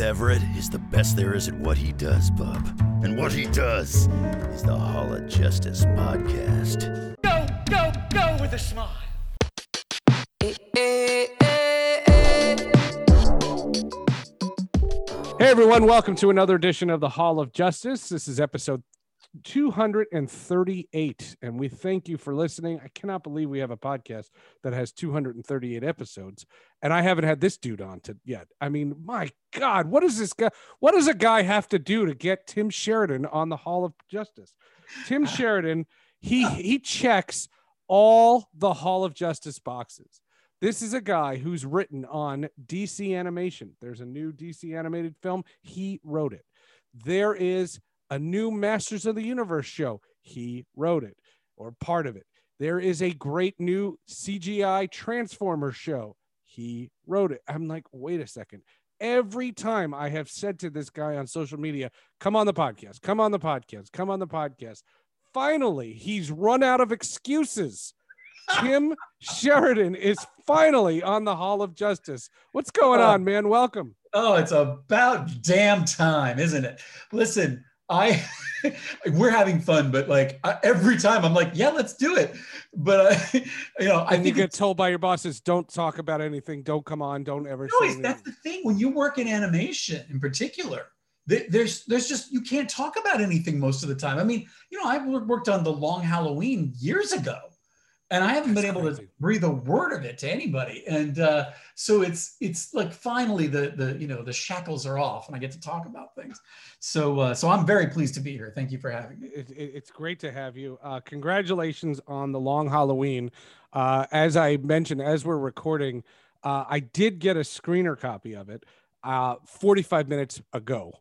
Seth Everett is the best there is at what he does, bub. And what he does is the Hall of Justice podcast. Go, go, go with a smile. Hey everyone, welcome to another edition of the Hall of Justice. This is episode 238, and we thank you for listening. I cannot believe we have a podcast that has 238 episodes, and I haven't had this dude on to yet. I mean, my God, what does this guy? What does a guy have to do to get Tim Sheridan on the Hall of Justice? Tim Sheridan, he he checks all the Hall of Justice boxes. This is a guy who's written on DC animation. There's a new DC animated film. He wrote it. There is a new Masters of the Universe show. He wrote it or part of it. There is a great new CGI Transformer show. He wrote it. I'm like, wait a second. Every time I have said to this guy on social media, come on the podcast, come on the podcast, come on the podcast. Finally, he's run out of excuses. Tim Sheridan is finally on the Hall of Justice. What's going oh. on, man? Welcome. Oh, it's about damn time, isn't it? Listen, I we're having fun, but like I, every time I'm like, yeah, let's do it. But uh, you know, I And you think get told by your bosses, don't talk about anything, don't come on, don't ever no, say that's the thing when you work in animation in particular. th- There's, there's just you can't talk about anything most of the time. I mean, you know, I've worked on the Long Halloween years ago, and I haven't been That's able crazy. to breathe a word of it to anybody. And uh, so it's, it's like finally the, the, you know, the shackles are off, and I get to talk about things. So, uh, so I'm very pleased to be here. Thank you for having me. It, it- it's great to have you. Uh, congratulations on the long Halloween. Uh, as I mentioned, as we're recording, uh, I did get a screener copy of it uh, 45 minutes ago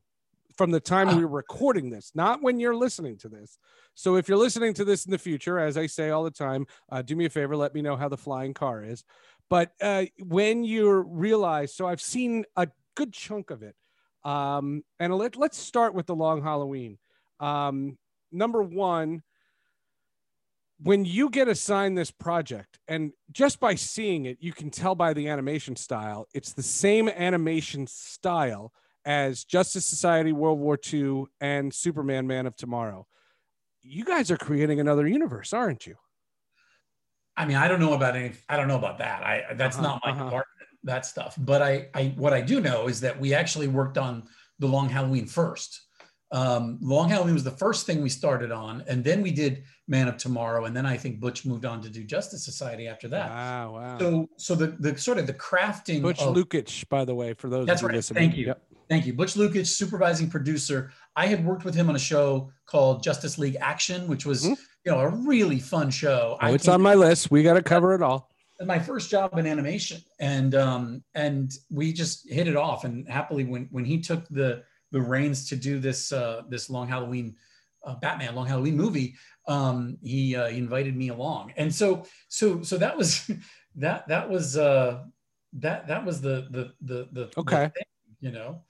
from the time we were recording this, not when you're listening to this. So if you're listening to this in the future, as I say all the time, uh, do me a favor, let me know how the flying car is. But uh, when you realize, so I've seen a good chunk of it. Um, and let, let's start with the long Halloween. Um, number one, when you get assigned this project, and just by seeing it, you can tell by the animation style, it's the same animation style as Justice Society, World War II, and Superman, Man of Tomorrow. You guys are creating another universe, aren't you? I mean, I don't know about any. I don't know about that. I that's Uh-huh, not my uh-huh. department. That stuff. But I, I, what I do know is that we actually worked on the Long Halloween first. Um, Long Halloween was the first thing we started on, and then we did Man of Tomorrow, and then I think Butch moved on to do Justice Society after that. Wow, wow. So, so the the sort of the crafting. Butch of, Lukic, by the way, for those That's right. listening. Thank you. Yep. Thank you. Butch Lukic, supervising producer. I had worked with him on a show called Justice League Action, which was, Mhm. you know, a really fun show. Oh, I it's on my list. We got to cover it all. my first job in animation and um and we just hit it off and happily when when he took the the reins to do this uh this long halloween uh, batman long halloween movie um he uh, he invited me along and so so so that was that that was uh that that was the the the the the Okay. thing, you know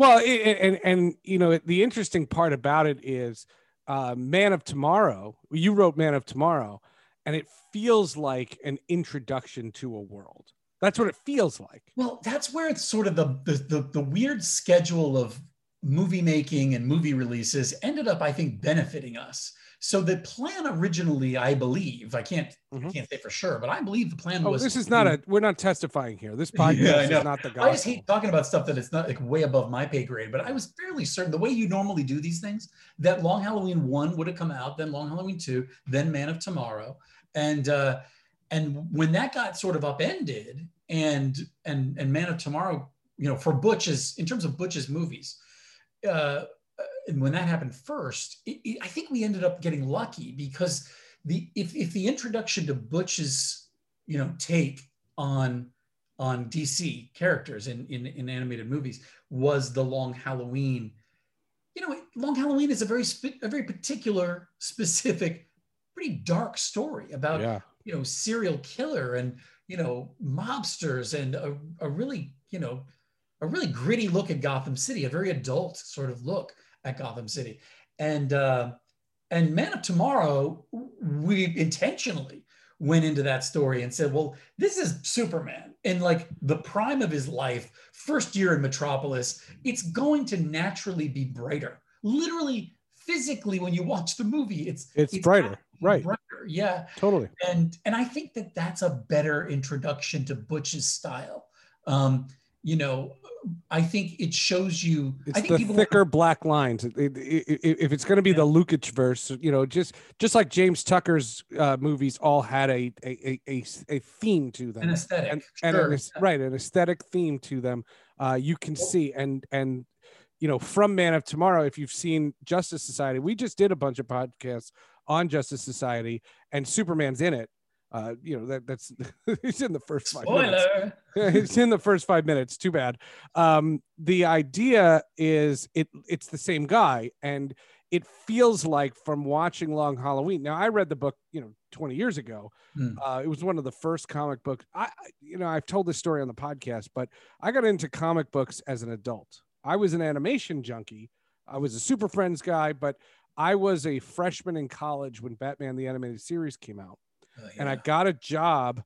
Well, i- i- and and you know the interesting part about it is, uh, Man of Tomorrow. You wrote Man of Tomorrow, and it feels like an introduction to a world. That's what it feels like. Well, that's where it's sort of the the the, the weird schedule of movie making and movie releases ended up, I think, benefiting us. So the plan originally, I believe, I can't I Mhm. can't say for sure, but I believe the plan Oh, was. this is not a. We're not testifying here. This podcast know. is not the guy. I just hate talking about stuff that it's not like way above my pay grade, but I was fairly certain the way you normally do these things that Long Halloween one would have come out, then Long Halloween two, then Man of Tomorrow, and uh, and when that got sort of upended, and and and Man of Tomorrow, you know, for Butch's in terms of Butch's movies, uh, and when that happened first, it, it, I think we ended up getting lucky because the if if the introduction to Butch's you know take on on DC characters in, in, in animated movies was the Long Halloween. You know, Long Halloween is a very spe- a very particular, specific, pretty dark story about Yeah. you know serial killer and you know mobsters and a, a really you know a really gritty look at Gotham City, a very adult sort of look at Gotham City, and uh, and Man of Tomorrow, we intentionally went into that story and said, well, this is Superman in like the prime of his life, first year in Metropolis. It's going to naturally be brighter. Literally, physically, when you watch the movie, it's It's brighter, right. Brighter, yeah. Totally. And and I think that that's a better introduction to Butch's style. Um, you know, I think it shows you. I It's think the people thicker black lines. It- it- it- if it's going to be the Lukic verse, you know, just just like James Tucker's uh, movies all had a a, a, a, theme to them. an aesthetic, and, and sure. an, aes- right an aesthetic theme to them uh, you can see and and you know from man of tomorrow if you've seen justice society we just did a bunch of podcasts on justice society and superman's in it uh, you know that that's it's in the first five minutes. It's in the first five minutes. Too bad. Um the idea is it it's the same guy and it feels like from watching long halloween now i read the book you know 20 years ago. Hmm. uh, it was one of the first comic books. I- you know i've told this story on the podcast but i got into comic books as an adult. I was an animation junkie. I was a super friends guy but i was a freshman in college when batman the animated series came out Oh, and I got a job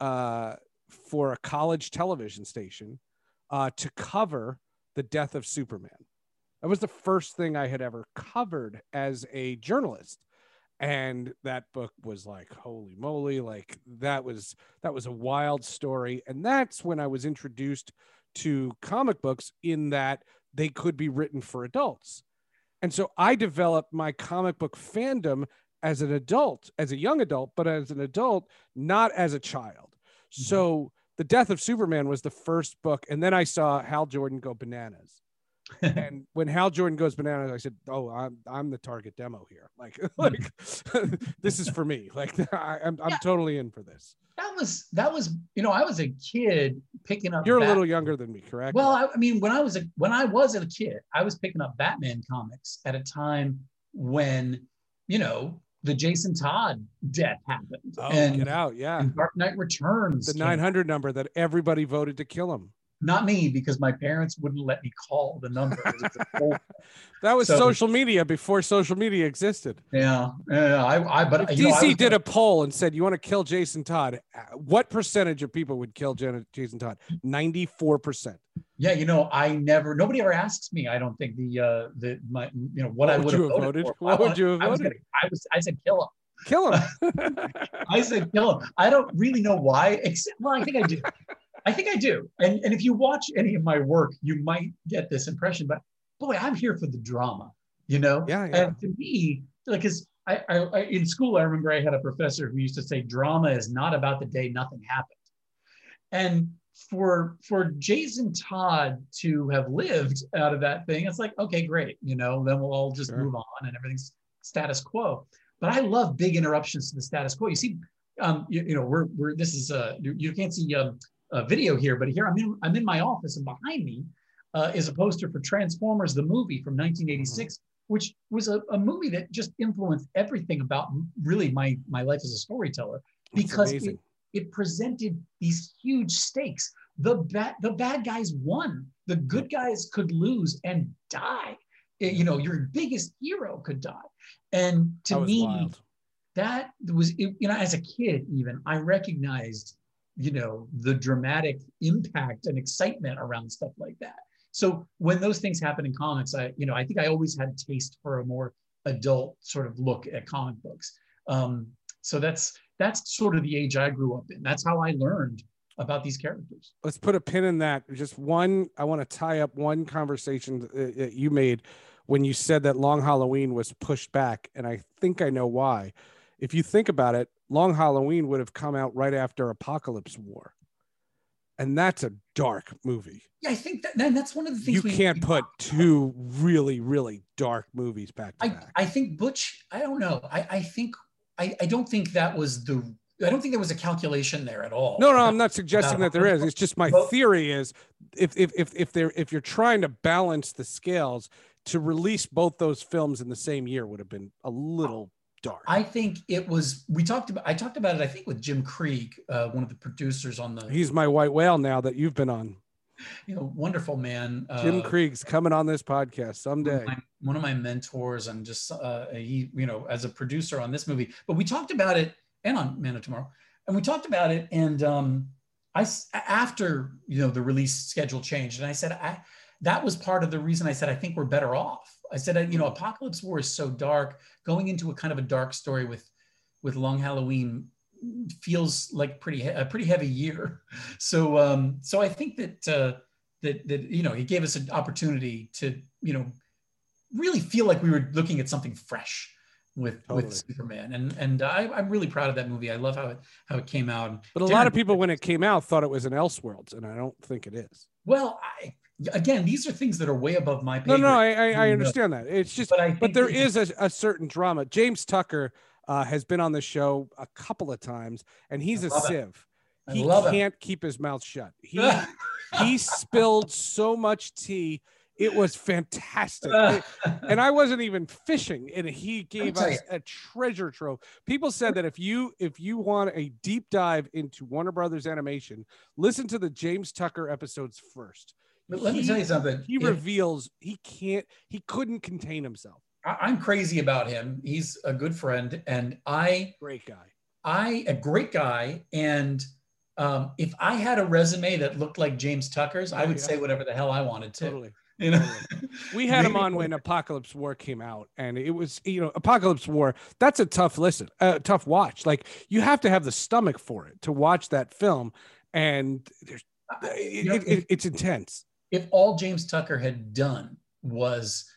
uh, for a college television station uh, to cover the death of Superman. That was the first thing I had ever covered as a journalist. And that book was like, holy moly, like that was that was a wild story. And that's when I was introduced to comic books in that they could be written for adults. And so I developed my comic book fandom as an adult, as a young adult, but as an adult, not as a child. Mm-hmm. So the death of Superman was the first book, and then I saw Hal Jordan go bananas. and when Hal Jordan goes bananas, I said, "Oh, I'm I'm the target demo here. Like, mm-hmm. like this is for me. Like, I, I'm I'm Yeah. totally in for this." that was that was you know I was a kid picking up. You're a little younger than me, correct? Well, I, I mean, when I was a when I was a kid, I was picking up Batman comics at a time when you know the Jason Todd death happened oh, and, get out, yeah. and Dark Knight Returns. The 900 number that everybody voted to kill him. Not me because my parents wouldn't let me call the number. Was That was So- social media before social media existed. yeah, yeah. I, I but If you know, I DC did a poll and said, "You want to kill Jason Todd?" uh, What percentage of people would kill Jason Todd? Ninety-four percent. Yeah, you know, I never. Nobody ever asks me. I don't think the uh the my you know what, I What would would have voted. voted? for. What I- would you have I was voted? gonna. I was. I said kill him. Kill him. I said kill him. I don't really know why. Except, well, I think I do. I think I do. And and if you watch any of my work, you might get this impression. But boy, I'm here for the drama. You know. yeah, yeah. And to me, like, cause I, I, I in school, I remember I had a professor who used to say, "Drama is not about the day nothing happened." And for for Jason Todd to have lived out of that thing, it's like, okay, great, you know, then we'll all just Sure. move on and everything's status quo. But I love big interruptions to the status quo. You see, um, you, you know, we're we're this is uh you, you can't see um, a video here, but here I'm in I'm in my office and behind me uh, is a poster for Transformers the movie from 1986, which was a, a movie that just influenced everything about really my my life as a storyteller because it. It presented these huge stakes. The bad the bad guys won. The good guys could lose and die. Eh, You know, your biggest hero could die. And to that me, wild. that was you know as a kid even i recognized you know the dramatic impact and excitement around stuff like that so when those things happen in comics i you know i think i always had a taste for a more adult sort of look at comic books um, so that's that's sort of the age i grew up in that's how i learned about these characters Let's put a pin in that. Just one. I want to tie up one conversation that you made when you said that Long Halloween was pushed back, and I think I know why. if you think about it, Long Halloween would have come out right after Apokolips War. And that's a dark movie. Yeah, I think that that's one of the things You we- can't put two really, really dark movies back to I, back. I think Butch, I don't know. I, I think I, I don't think that was the I don't think there was a calculation there at all. No, no, I'm not suggesting that there is. It's just my theory is if if if if they're if you're trying to balance the scales, to release both those films in the same year would have been a little dark. I think it was we talked about I talked about it, I think, with Jim Krieg, uh, one of the producers on the He's my white whale now that you've been on. You know, wonderful man. Jim uh, Krieg's coming on this podcast one someday. of, my, one of my mentors and just uh, he you know as a producer on this movie but we talked about it and on man of tomorrow and we talked about it and um i after you know the release schedule changed and i said i that was part of the reason i said i think we're better off i said uh, you know Apokolips War is so dark going into a kind of a dark story with with long halloween feels like pretty a pretty heavy year so um so i think that uh that that you know he gave us an opportunity to you know really feel like we were looking at something fresh with Totally. with Superman, and and I, I'm really proud of that movie. I love how it how it came out. But a lot of people, when it came out, thought it was an Elseworlds, and I don't think it is. Well, I again, these are things that are way above my pay No, no. I, I, I understand that. It's just, But I but think there that- is a, a certain drama. James Tucker uh, has been on the show a couple of times, and he's I a love it. sieve. He can't keep his mouth shut. He he spilled so much tea. It was fantastic. It- and I wasn't even fishing, and he gave us a treasure trove. People said that if you if you want a deep dive into Warner Brothers animation, listen to the James Tucker episodes first. But let me tell you something. He If- reveals he can't, he couldn't contain himself. I- I'm crazy about him. He's a good friend, and I Great guy. I a great guy. And um, if I had a resume that looked like James Tucker's, I Oh, would yeah. say whatever the hell I wanted to. Totally. You know, We had him on when Apokolips War came out, and it was you know Apokolips War. That's a tough listen, uh, tough watch. Like you have to have the stomach for it to watch that film, and there's, it, You know, it, it- it's intense. if all James Tucker had done was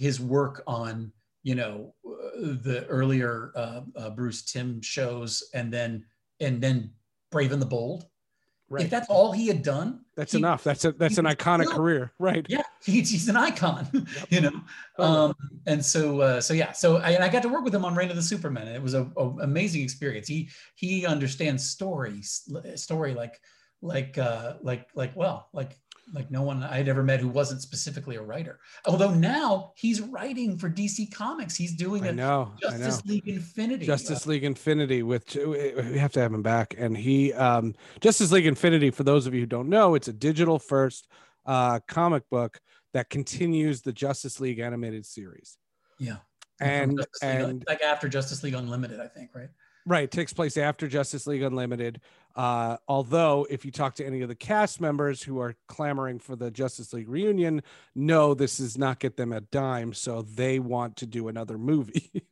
his work on, you know, uh, the earlier uh, uh, Bruce Timm shows, and then and then Brave and the Bold, Right. if that's all he had done, That's he- enough. That's a that's an iconic no. career. Right. Yeah, he's, he's an icon, you know. Um, and so, uh, so yeah, so I, and I got to work with him on Reign of the Superman, and it was a, a amazing experience. He he understands stories, story like like uh, like like well, like like no one I'd ever met who wasn't specifically a writer. Although now he's writing for DC Comics, he's doing I a know. I know. Justice League Infinity. Justice League Infinity with we have to have him back and he um Justice League Infinity for those of you who don't know it's a digital first uh comic book that continues the Justice League animated series yeah, and League, and like after Justice League Unlimited, I think, right? Right takes place after Justice League Unlimited uh although if you talk to any of the cast members who are clamoring for the Justice League reunion no this does not get them a dime so they want to do another movie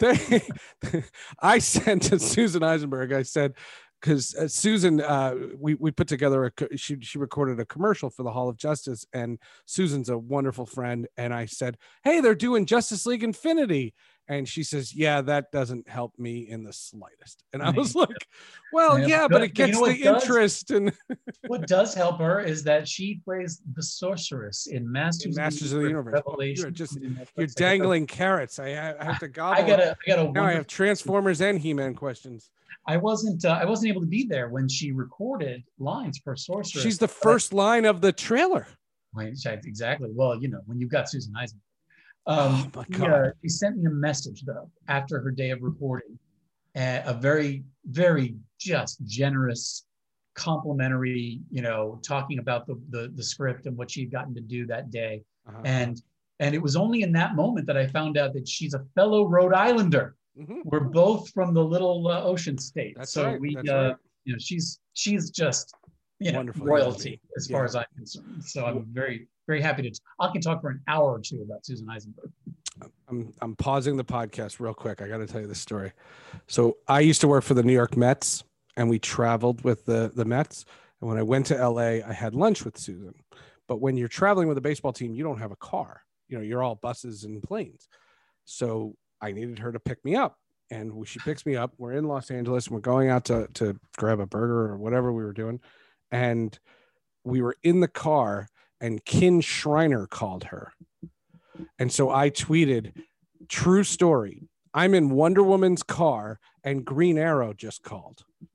they, I sent to Susan Eisenberg. I said, because uh, Susan, uh, we we put together a co- she she recorded a commercial for the Hall of Justice, and Susan's a wonderful friend. And I said, hey, they're doing Justice League Infinity, and she says, yeah, that doesn't help me in the slightest. And I was like, well, Yeah, yeah, but- it you gets know the does? interest and what does help her is that she plays the sorceress in Masters, Masters of the Universe. Revelation. You're just- you're dangling carrots. I, I have to gobble. I got I got a. now I have Transformers and He-Man questions. I wasn't, uh, I wasn't able to be there when she recorded lines for sorceress. She's the I- first line of the trailer. Exactly. Well, you know, when you've got Susan Eisner. Um, Oh, my she, God. uh, she sent me a message though after her day of recording, uh, a very, very just generous, complimentary. You know, talking about the, the the script and what she'd gotten to do that day, Uh-huh. and and it was only in that moment that I found out that she's a fellow Rhode Islander. Mhm. We're both from the little uh, ocean state, That's so right. we, That's uh, right. you know, she's she's just you know Wonderful royalty as Yeah. far as I'm concerned. So I'm very very happy to. I can talk for an hour or two about Susan Eisenberg. I'm I'm pausing the podcast real quick. I got to tell you this story. So I used to work for the New York Mets, and we traveled with the the Mets. And when I went to LA, I had lunch with Susan. But when you're traveling with a baseball team, you don't have a car. You know, you're all buses and planes. So I needed her to pick me up, and she picks me up. We're in Los Angeles. And we're going out to to grab a burger or whatever we were doing, and we were in the car, and Kin Shriner called her, and so I tweeted, "True story." I'm in Wonder Woman's car, and Green Arrow just called.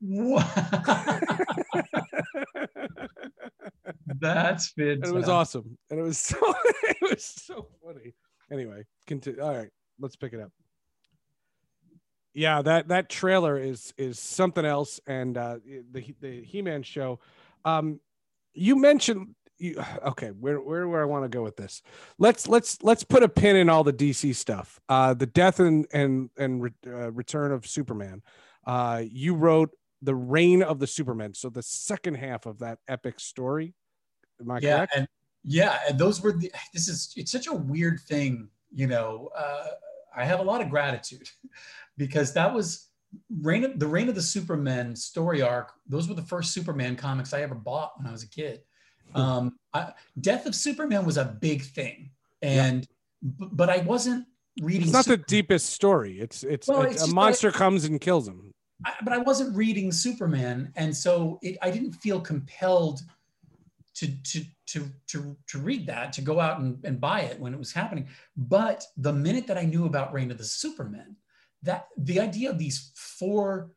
That's And fantastic. it was awesome, and it was so it was so funny. Anyway, continue. All right, let's pick it up. Yeah, that that trailer is is something else, and uh, the the He Man show. Um, you mentioned you okay? Where where where I want to go with this? Let's let's let's put a pin in all the DC stuff. Uh, the death and and and re- uh, return of Superman. Uh, you wrote the reign of the Superman, so the second half of that epic story. Am I yeah, correct? and yeah, and those were the. This is it's such a weird thing, you know. Uh, I have a lot of gratitude because that was reign of, the reign of the Superman story arc. Those were the first Superman comics I ever bought when I was a kid. Hmm. Um, I, Death of Superman was a big thing, and b- but I wasn't reading. it's not the deepest story. It's it's, Well, it's it's a monster comes and kills him. I, but I wasn't reading Superman, and so it, I didn't feel compelled to to to to to read that to go out and, and buy it when it was happening. But the minute that I knew about Reign of the Supermen, that the idea of these four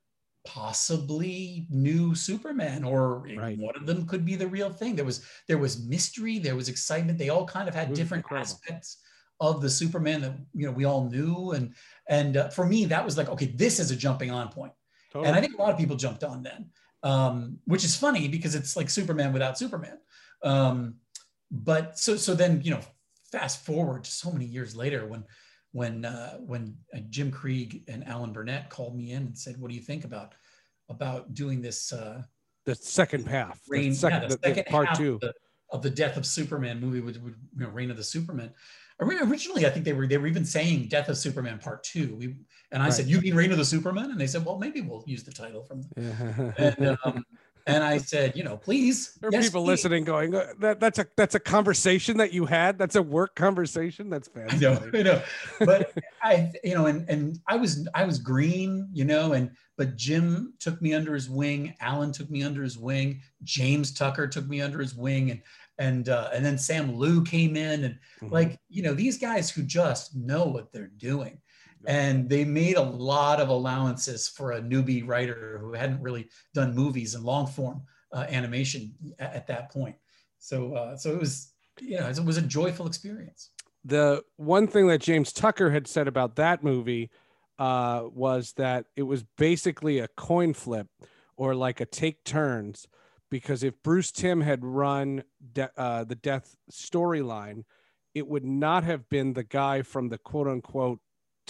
possibly new Superman, or Right. one of them could be the real thing. There was there was mystery, there was excitement. They all kind of had different incredible. aspects of the Superman that you know we all knew, and and uh, for me that was like okay, this is a jumping on point. Totally. And I think a lot of people jumped on then, um, which is funny because it's like Superman without Superman. Um, but so so then you know, fast forward to so many years later when when uh, when uh, Jim Krieg and Alan Burnett called me in and said, "What do you think about about doing this uh, the second half, the second, yeah, the- the the part two. Of, the, of the death of Superman movie with, with you know, Reign of the Superman. Originally, I think they were they were even saying Death of Superman Part Two. We and I Right. said, "You mean Reign of the Superman?" And they said, "Well, maybe we'll use the title from." And, um, and I said, "You know, please." there are yes, people please." listening going, "Uh, that that's a that's a conversation that you had. That's a work conversation. That's I fantastic. know, I know, but I, you know, and and I was I was green, you know, and but Jim took me under his wing. Alan took me under his wing. James Tucker took me under his wing, and and uh, and then Sam Liu came in, and Mhm. like you know these guys who just know what they're doing, and they made a lot of allowances for a newbie writer who hadn't really done movies and long form uh, animation at, at that point. So uh, so it was you know it was a joyful experience. the one thing that James Tucker had said about that movie uh, was that it was basically a coin flip or like a take turns because if Bruce Timm had run de- uh, the death storyline, it would not have been the guy from the quote unquote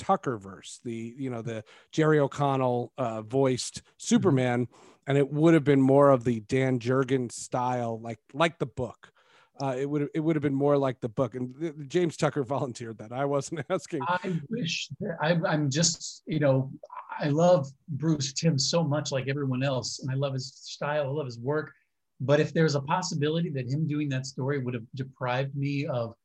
Tuckerverse, the you know the Jerry O'Connell uh, voiced Superman, and it would have been more of the Dan Jurgen style, like like the book. Uh, it would it would have been more like the book, and th- James Tucker volunteered that. I wasn't asking. I wish that I, I'm just, you know, I love Bruce Timm so much, like everyone else, and I love his style, I love his work. But if there's a possibility that him doing that story would have deprived me of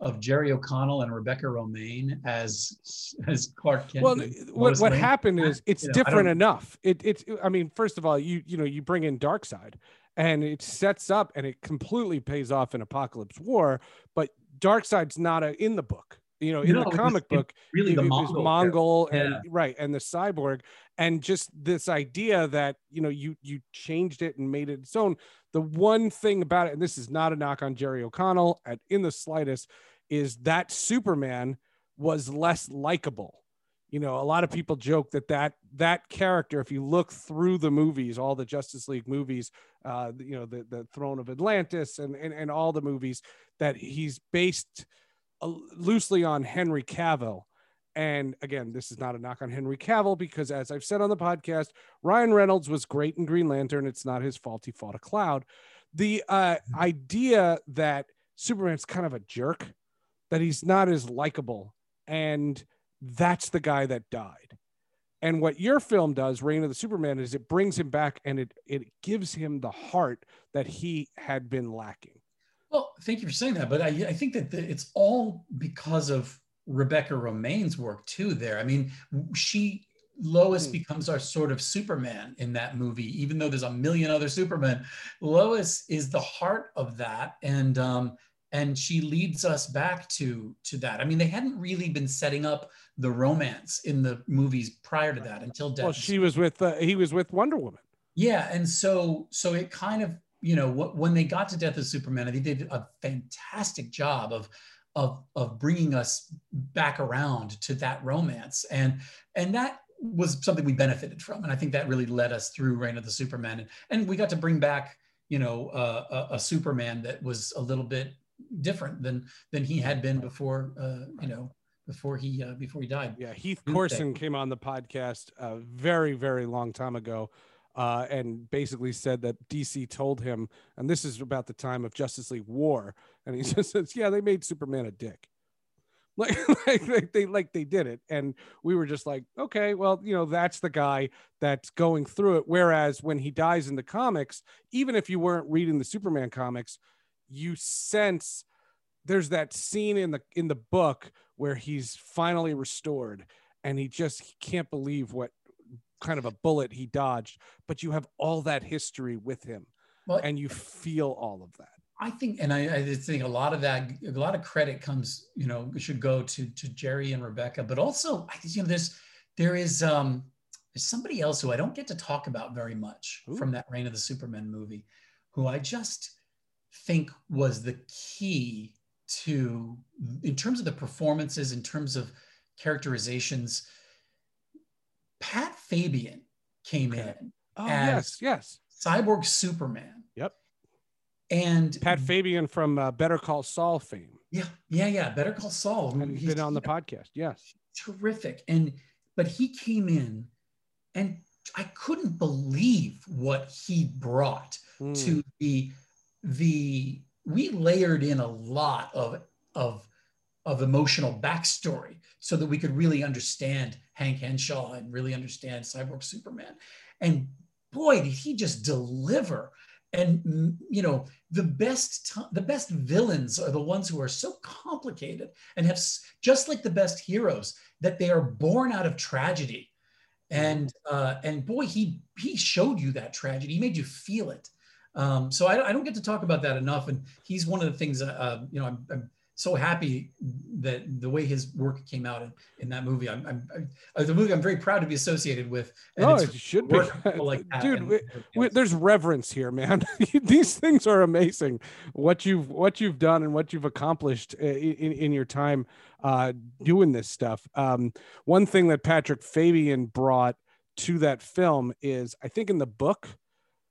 of Jerry O'Connell and Rebecca Romijn as as Clark Kent. well, what what Lane, happened is it's you different enough. It it's I mean, first of all, you you know you bring in Darkseid, and it sets up and it completely pays off in Apokolips War, but Darkseid's not a, in the book. You know, in No, the was- comic book, really it, the it was Mongul. And Yeah. right and the cyborg, and just this idea that you know you you changed it and made it its own. The one thing about it, and this is not a knock on Jerry O'Connell at in the slightest, is that Superman was less likable. You know, a lot of people joke that that that character, if you look through the movies, all the Justice League movies, uh, you know, the the Throne of Atlantis and and, and all the movies, that he's based uh, loosely on Henry Cavill. And again, this is not a knock on Henry Cavill because, as I've said on the podcast, Ryan Reynolds was great in Green Lantern. It's not his fault he fought a cloud. The uh, idea that Superman's kind of a jerk, that he's not as likable, and that's the guy that died. And what your film does, Reign of the Superman, is it brings him back and it it gives him the heart that he had been lacking. Well, thank you for saying that, but I, I think that the, it's all because of Rebecca Romijn's work too. There, I mean, she Lois Hmm. becomes our sort of Superman in that movie, even though there's a million other Supermen. Lois is the heart of that, and um, and she leads us back to to that. I mean, they hadn't really been setting up the romance in the movies prior to that until Death. Well, she was with uh, he was with Wonder Woman. Yeah, and so so it kind of you know wh- when they got to Death of Superman, they did a fantastic job of of of bringing us back around to that romance, and and that was something we benefited from, and I think that really led us through Reign of the Superman, and, and we got to bring back you know uh, a, a Superman that was a little bit different than than he had been before uh, you know before he uh, before he died. Yeah, Heath Corson came on the podcast a very, very long time ago, uh, and basically said that DC told him, and this is about the time of Justice League War, and he just says, "Yeah, they made Superman a dick." Like, like they, they like they did it, and we were just like, okay, well, you know, that's the guy that's going through it. Whereas when he dies in the comics, even if you weren't reading the Superman comics, you sense there's that scene in the in the book where he's finally restored and he just he can't believe what kind of a bullet he dodged but you have all that history with him Well, and you feel all of that I think, and I, I think a lot of that, a lot of credit comes, you know, should go to to Jerry and Rebecca, but also, I think, you know, there's there is um there's somebody else who I don't get to talk about very much Ooh. from that Reign of the Superman movie, who I just think was the key to, in terms of the performances, in terms of characterizations. Pat Fabian came Okay. in, oh As- yes yes Cyborg Superman. Yep. And pat fabian from uh, better call saul fame Yeah, yeah, yeah. Better Call Saul. and he's been on the podcast yes terrific, and but he came in, and I couldn't believe what he brought Mm. to the the. We layered in a lot of of of emotional backstory so that we could really understand Hank Henshaw and really understand Cyborg Superman, and boy, did he just deliver! And mm, you know, the best the best villains are the ones who are so complicated and have just like the best heroes that they are born out of tragedy and uh, and boy he he showed you that tragedy he made you feel it um, so I, I don't get to talk about that enough and he's one of the things uh, uh, you know I'm, I'm so happy that the way his work came out in, in that movie I'm, I'm, I'm uh, the movie I'm very proud to be associated with and oh it should be. like that dude and- we- we- there's reverence here man. These things are amazing what you've what you've done and what you've accomplished i- in, in your time uh doing this stuff. Um one thing that patrick fabian brought to that film is i think in the book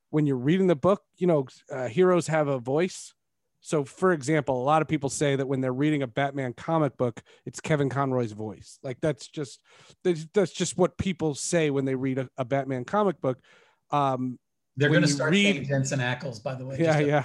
when you're reading the book you know uh, heroes have a voice. So for example a lot of people say that when they're reading a batman comic book it's kevin conroy's voice. Like that's just that's, just what people say when they read a, a batman comic book. Um they're going to start read- Jensen Ackles by the way yeah yeah.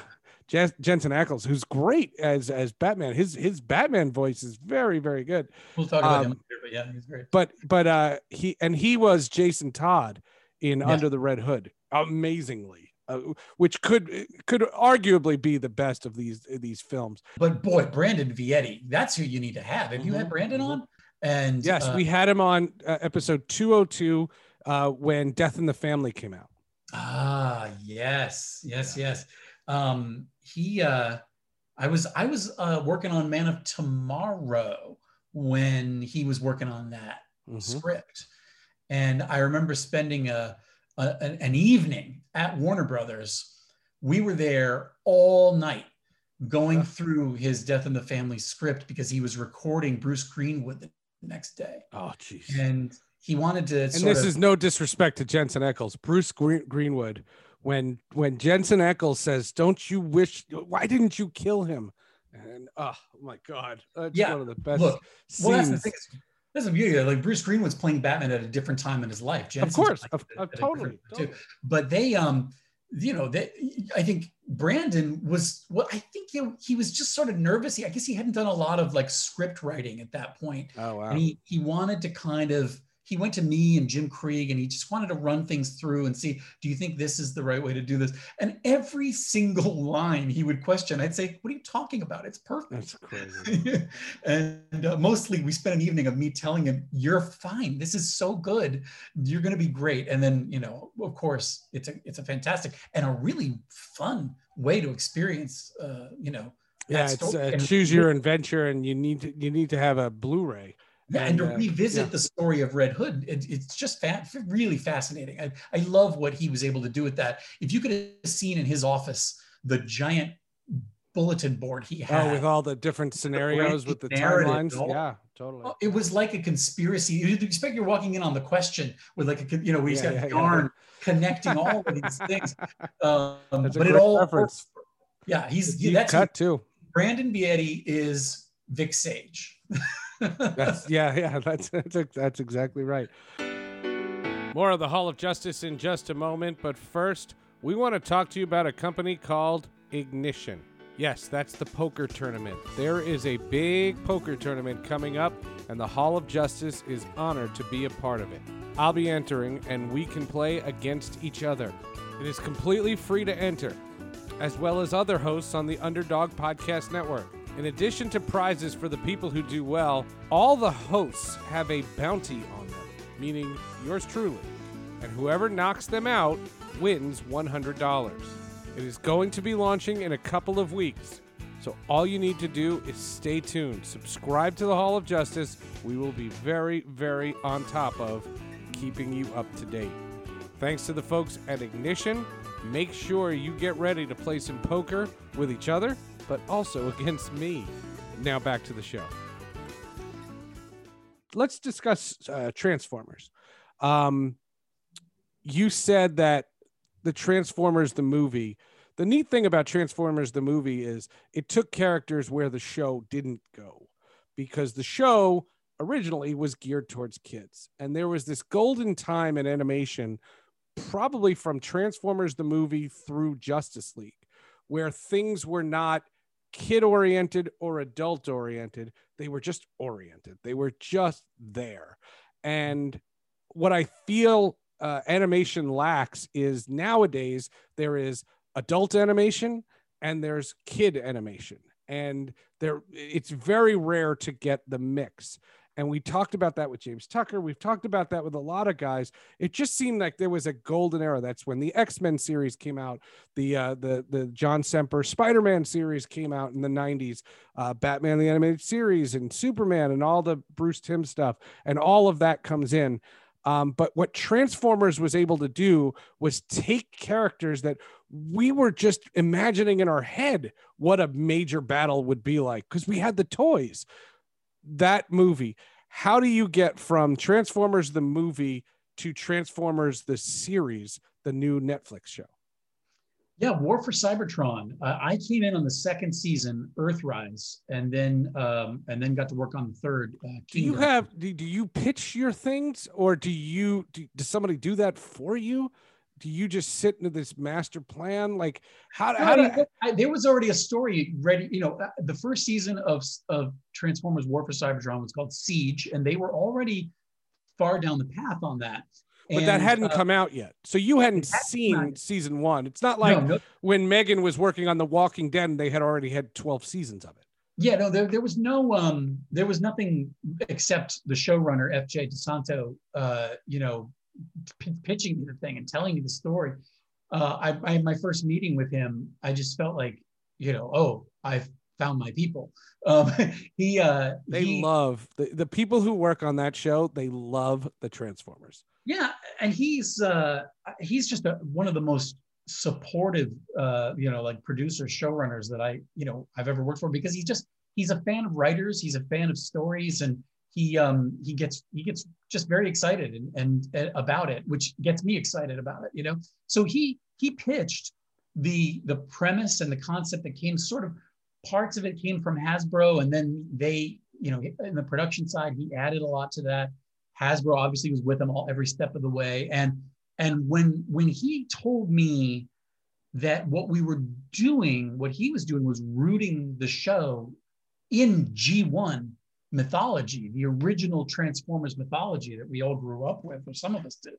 Jes- jensen ackles who's great as as batman. His his batman voice is very very good. We'll talk about um, him later but yeah he's great. but but uh he and he was jason todd in Yeah. under the red hood amazingly uh, which could could arguably be the best of these these films But boy, Brandon Vietti, that's who you need to have. Have you had Mhm, Brandon mhm. on? And yes uh, we had him on uh, episode 202 uh when death in the family came out ah yes, yes, yes. Um, he uh I was I was uh working on Man of Tomorrow when he was working on that Mhm. script. And I remember spending a, a an, evening at Warner Brothers. We were there all night going through his Death in the Family script because he was recording Bruce Greenwood the next day. oh jeez And he wanted to and this of, is no disrespect to Jensen Ackles, Bruce Green- Greenwood. When when Jensen Ackles says, "Don't you wish? Why didn't you kill him?" And oh my god, that's Yeah, one of the best look, scenes. well, that's the thing. is- That's the beauty. Like Bruce Greenwood's playing Batman at a different time in his life. of course, of, of totally, too. totally. but they um you know that i think brandon was well i think you know, he was just sort of nervous he, i guess he hadn't done a lot of like script writing at that point Oh wow, and he he wanted to kind of he went to me and Jim Krieg and he just wanted to run things through and see, do you think this is the right way to do this? And every single line he would question, I'd say, what are you talking about? It's perfect. That's crazy. and uh, mostly we spent an evening of me telling him, you're fine. This is so good. You're going to be great. And then, you know, of course it's a, it's a fantastic and a really fun way to experience, uh, you know, yeah, it's uh, choose your adventure and you need to, you need to have a Blu-ray yeah, and, and to uh, revisit yeah. the story of Red Hood, it, it's just fa- really fascinating. I, I love what he was able to do with that. If you could have seen in his office the giant bulletin board he had oh, with all the different scenarios with the timelines, yeah, totally. Oh, it was like a conspiracy. You'd expect you're walking in on the question with like a you know, where he's yeah, got yeah, yarn connecting all of these things. Um, but it all reference. Yeah, he's that's cut too. Brandon Vietti is Vic Sage. that's yeah, yeah. That's that's that's exactly right. More of the Hall of Justice in just a moment, but first, we want to talk to you about a company called Ignition. Yes, that's the poker tournament. There is a big poker tournament coming up, and the Hall of Justice is honored to be a part of it. I'll be entering, and we can play against each other. It is completely free to enter, as well as other hosts on the Underdog Podcast Network. In addition to prizes for the people who do well, all the hosts have a bounty on them, meaning yours truly. And whoever knocks them out wins $100. It is going to be launching in a couple of weeks. So all you need to do is stay tuned. Subscribe to the Hall of Justice. We will be very, very on top of keeping you up to date. Thanks to the folks at Ignition. Make sure you get ready to play some poker with each other but also against me. Now back to the show. Let's discuss uh, Transformers. Um, you said that the Transformers, the movie, the neat thing about Transformers, the movie, is it took characters where the show didn't go because the show originally was geared towards kids. And there was this golden time in animation, probably from Transformers, the movie, through Justice League, where things were not kid oriented or adult oriented. They were just oriented. They were just there. And what I feel uh, animation lacks is nowadays there is adult animation and there's kid animation and there it's very rare to get the mix and we talked about that with James Tucker. We've talked about that with a lot of guys. It just seemed like there was a golden era. That's when the X Men series came out. The uh, the the John Semper Spider Man series came out in the '90s. Uh, Batman the animated series and Superman and all the Bruce Timm stuff and all of that comes in. Um, but what Transformers was able to do was take characters that we were just imagining in our head what a major battle would be like because we had the toys that movie, how do you get from Transformers the movie to Transformers the series, the new Netflix show? Yeah, War for Cybertron. Uh, I came in on the second season, Earthrise, and then um, and then got to work on the third. Uh, do you have do, do you pitch your things, or do you do, does somebody do that for you? Do you just sit into this master plan? Like how, how do I, there was already a story ready, you know, uh, the first season of, of Transformers War for Cybertron was called Siege and they were already far down the path on that. But and, that hadn't uh, come out yet. So you hadn't seen season one. It's not like no, no. when Megan was working on The Walking Dead they had already had 12 seasons of it. Yeah, no, there, there was no um there was nothing except the showrunner FJ DeSanto uh, you know, p- pitching me the thing and telling me the story. Uh, I, I had my first meeting with him. I just felt like, you know, oh, I've found my people. Um, he, uh, they he, love the, the people who work on that show. They love the Transformers. Yeah, and he's uh, he's just a, one of the most supportive, uh, you know, like producer showrunners that I, you know, I've ever worked for because he's just he's a fan of writers. He's a fan of stories, and he um he gets he gets just very excited and, and, and about it which gets me excited about it you know? So he he pitched the the premise and the concept that came sort of parts of it came from hasbro and then they you know in the production side he added a lot to that. Hasbro obviously was with him all every step of the way. And and when when he told me that what we were doing what he was doing was rooting the show in g1 mythology, the original Transformers mythology that we all grew up with, or some of us did.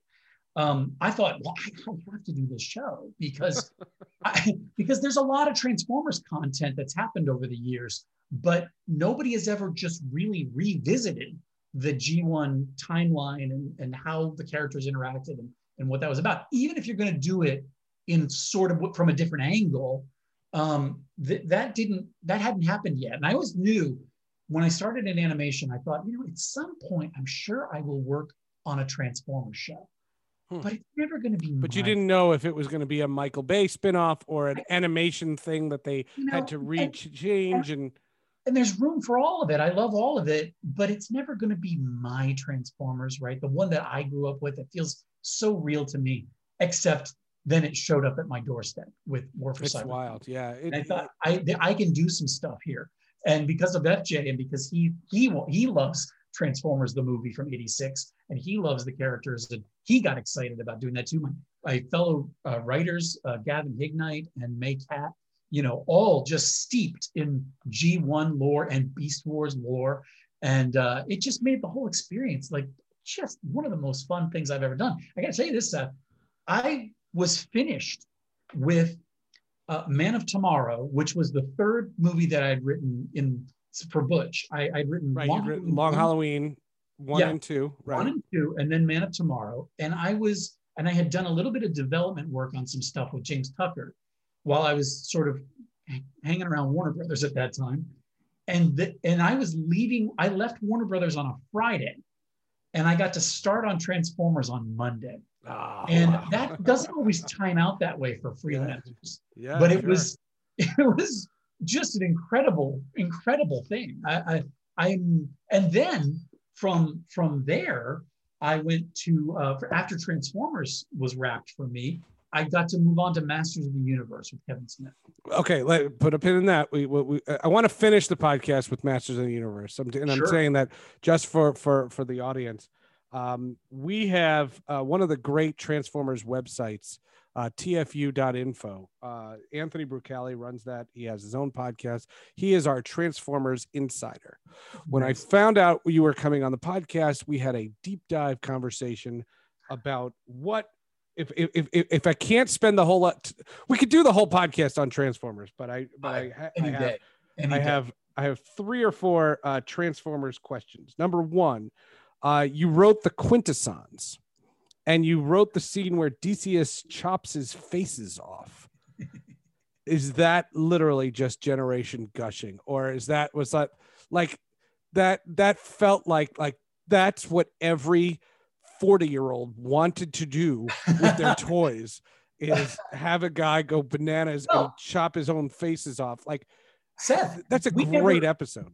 Um, I thought, well, I have to do this show because I, because there's a lot of Transformers content that's happened over the years, but nobody has ever just really revisited the G1 timeline and, and how the characters interacted and, and what that was about. Even if you're going to do it in sort of from a different angle, um, th- that didn't that hadn't happened yet. And I always knew when I started in animation, I thought, you know, at some point, I'm sure I will work on a Transformers show. Hmm. But it's never going to be. But you didn't know if it was going to be a Michael Bay spinoff or an animation thing that they you know, had to reach, and, change, and and there's room for all of it. I love all of it, but it's never going to be my Transformers, right? The one that I grew up with. It feels so real to me. Except then it showed up at my doorstep with War for It's wild, yeah. It, I thought I I can do some stuff here, and because of FJ and because he he he loves Transformers the movie from '86, and he loves the characters, and he got excited about doing that too. My, my fellow uh, writers, uh, Gavin Hignight and Mae Catt, you know, all just steeped in G1 lore and Beast Wars lore. And uh, it just made the whole experience like just one of the most fun things I've ever done. I got to tell you this, uh, I was finished with uh, Man of Tomorrow, which was the third movie that I'd written in for Butch. I, would written right, Long, written Long Halloween, one yeah, and two, right. one and two, and then Man of Tomorrow. And I was, and I had done a little bit of development work on some stuff with James Tucker while I was sort of hanging around Warner Brothers at that time. And the, and I was leaving. I left Warner Brothers on a Friday, and I got to start on Transformers on Monday. Oh, and wow. that doesn't always time out that way for freelancers. Yeah, yeah but it sure. was it was just an incredible, incredible thing. I, I I'm and then from from there, I went to uh, after Transformers was wrapped for me. I got to move on to Masters of the Universe with Kevin Smith. Okay, let put a pin in that. We, we, we I want to finish the podcast with Masters of the Universe, I'm, and I'm saying that just for for for the audience. Um, we have uh, one of the great Transformers websites uh, tfu.info. Uh, Anthony Brucali runs that. He has his own podcast. He is our Transformers insider. When I found out you were coming on the podcast, we had a deep dive conversation about what if if if, if I can't spend the whole lot, we could do the whole podcast on Transformers, but I but I, I, I have I have I have three or four uh, Transformers questions. Number one, uh, you wrote the quintessons and you wrote the scene where Deseeus chops his faces off. is that literally just generation gushing, or is that was that like that that felt like like that's what every 40 year old wanted to do with their toys is have a guy go bananas and chop his own faces off like Seth, that's a great never, episode.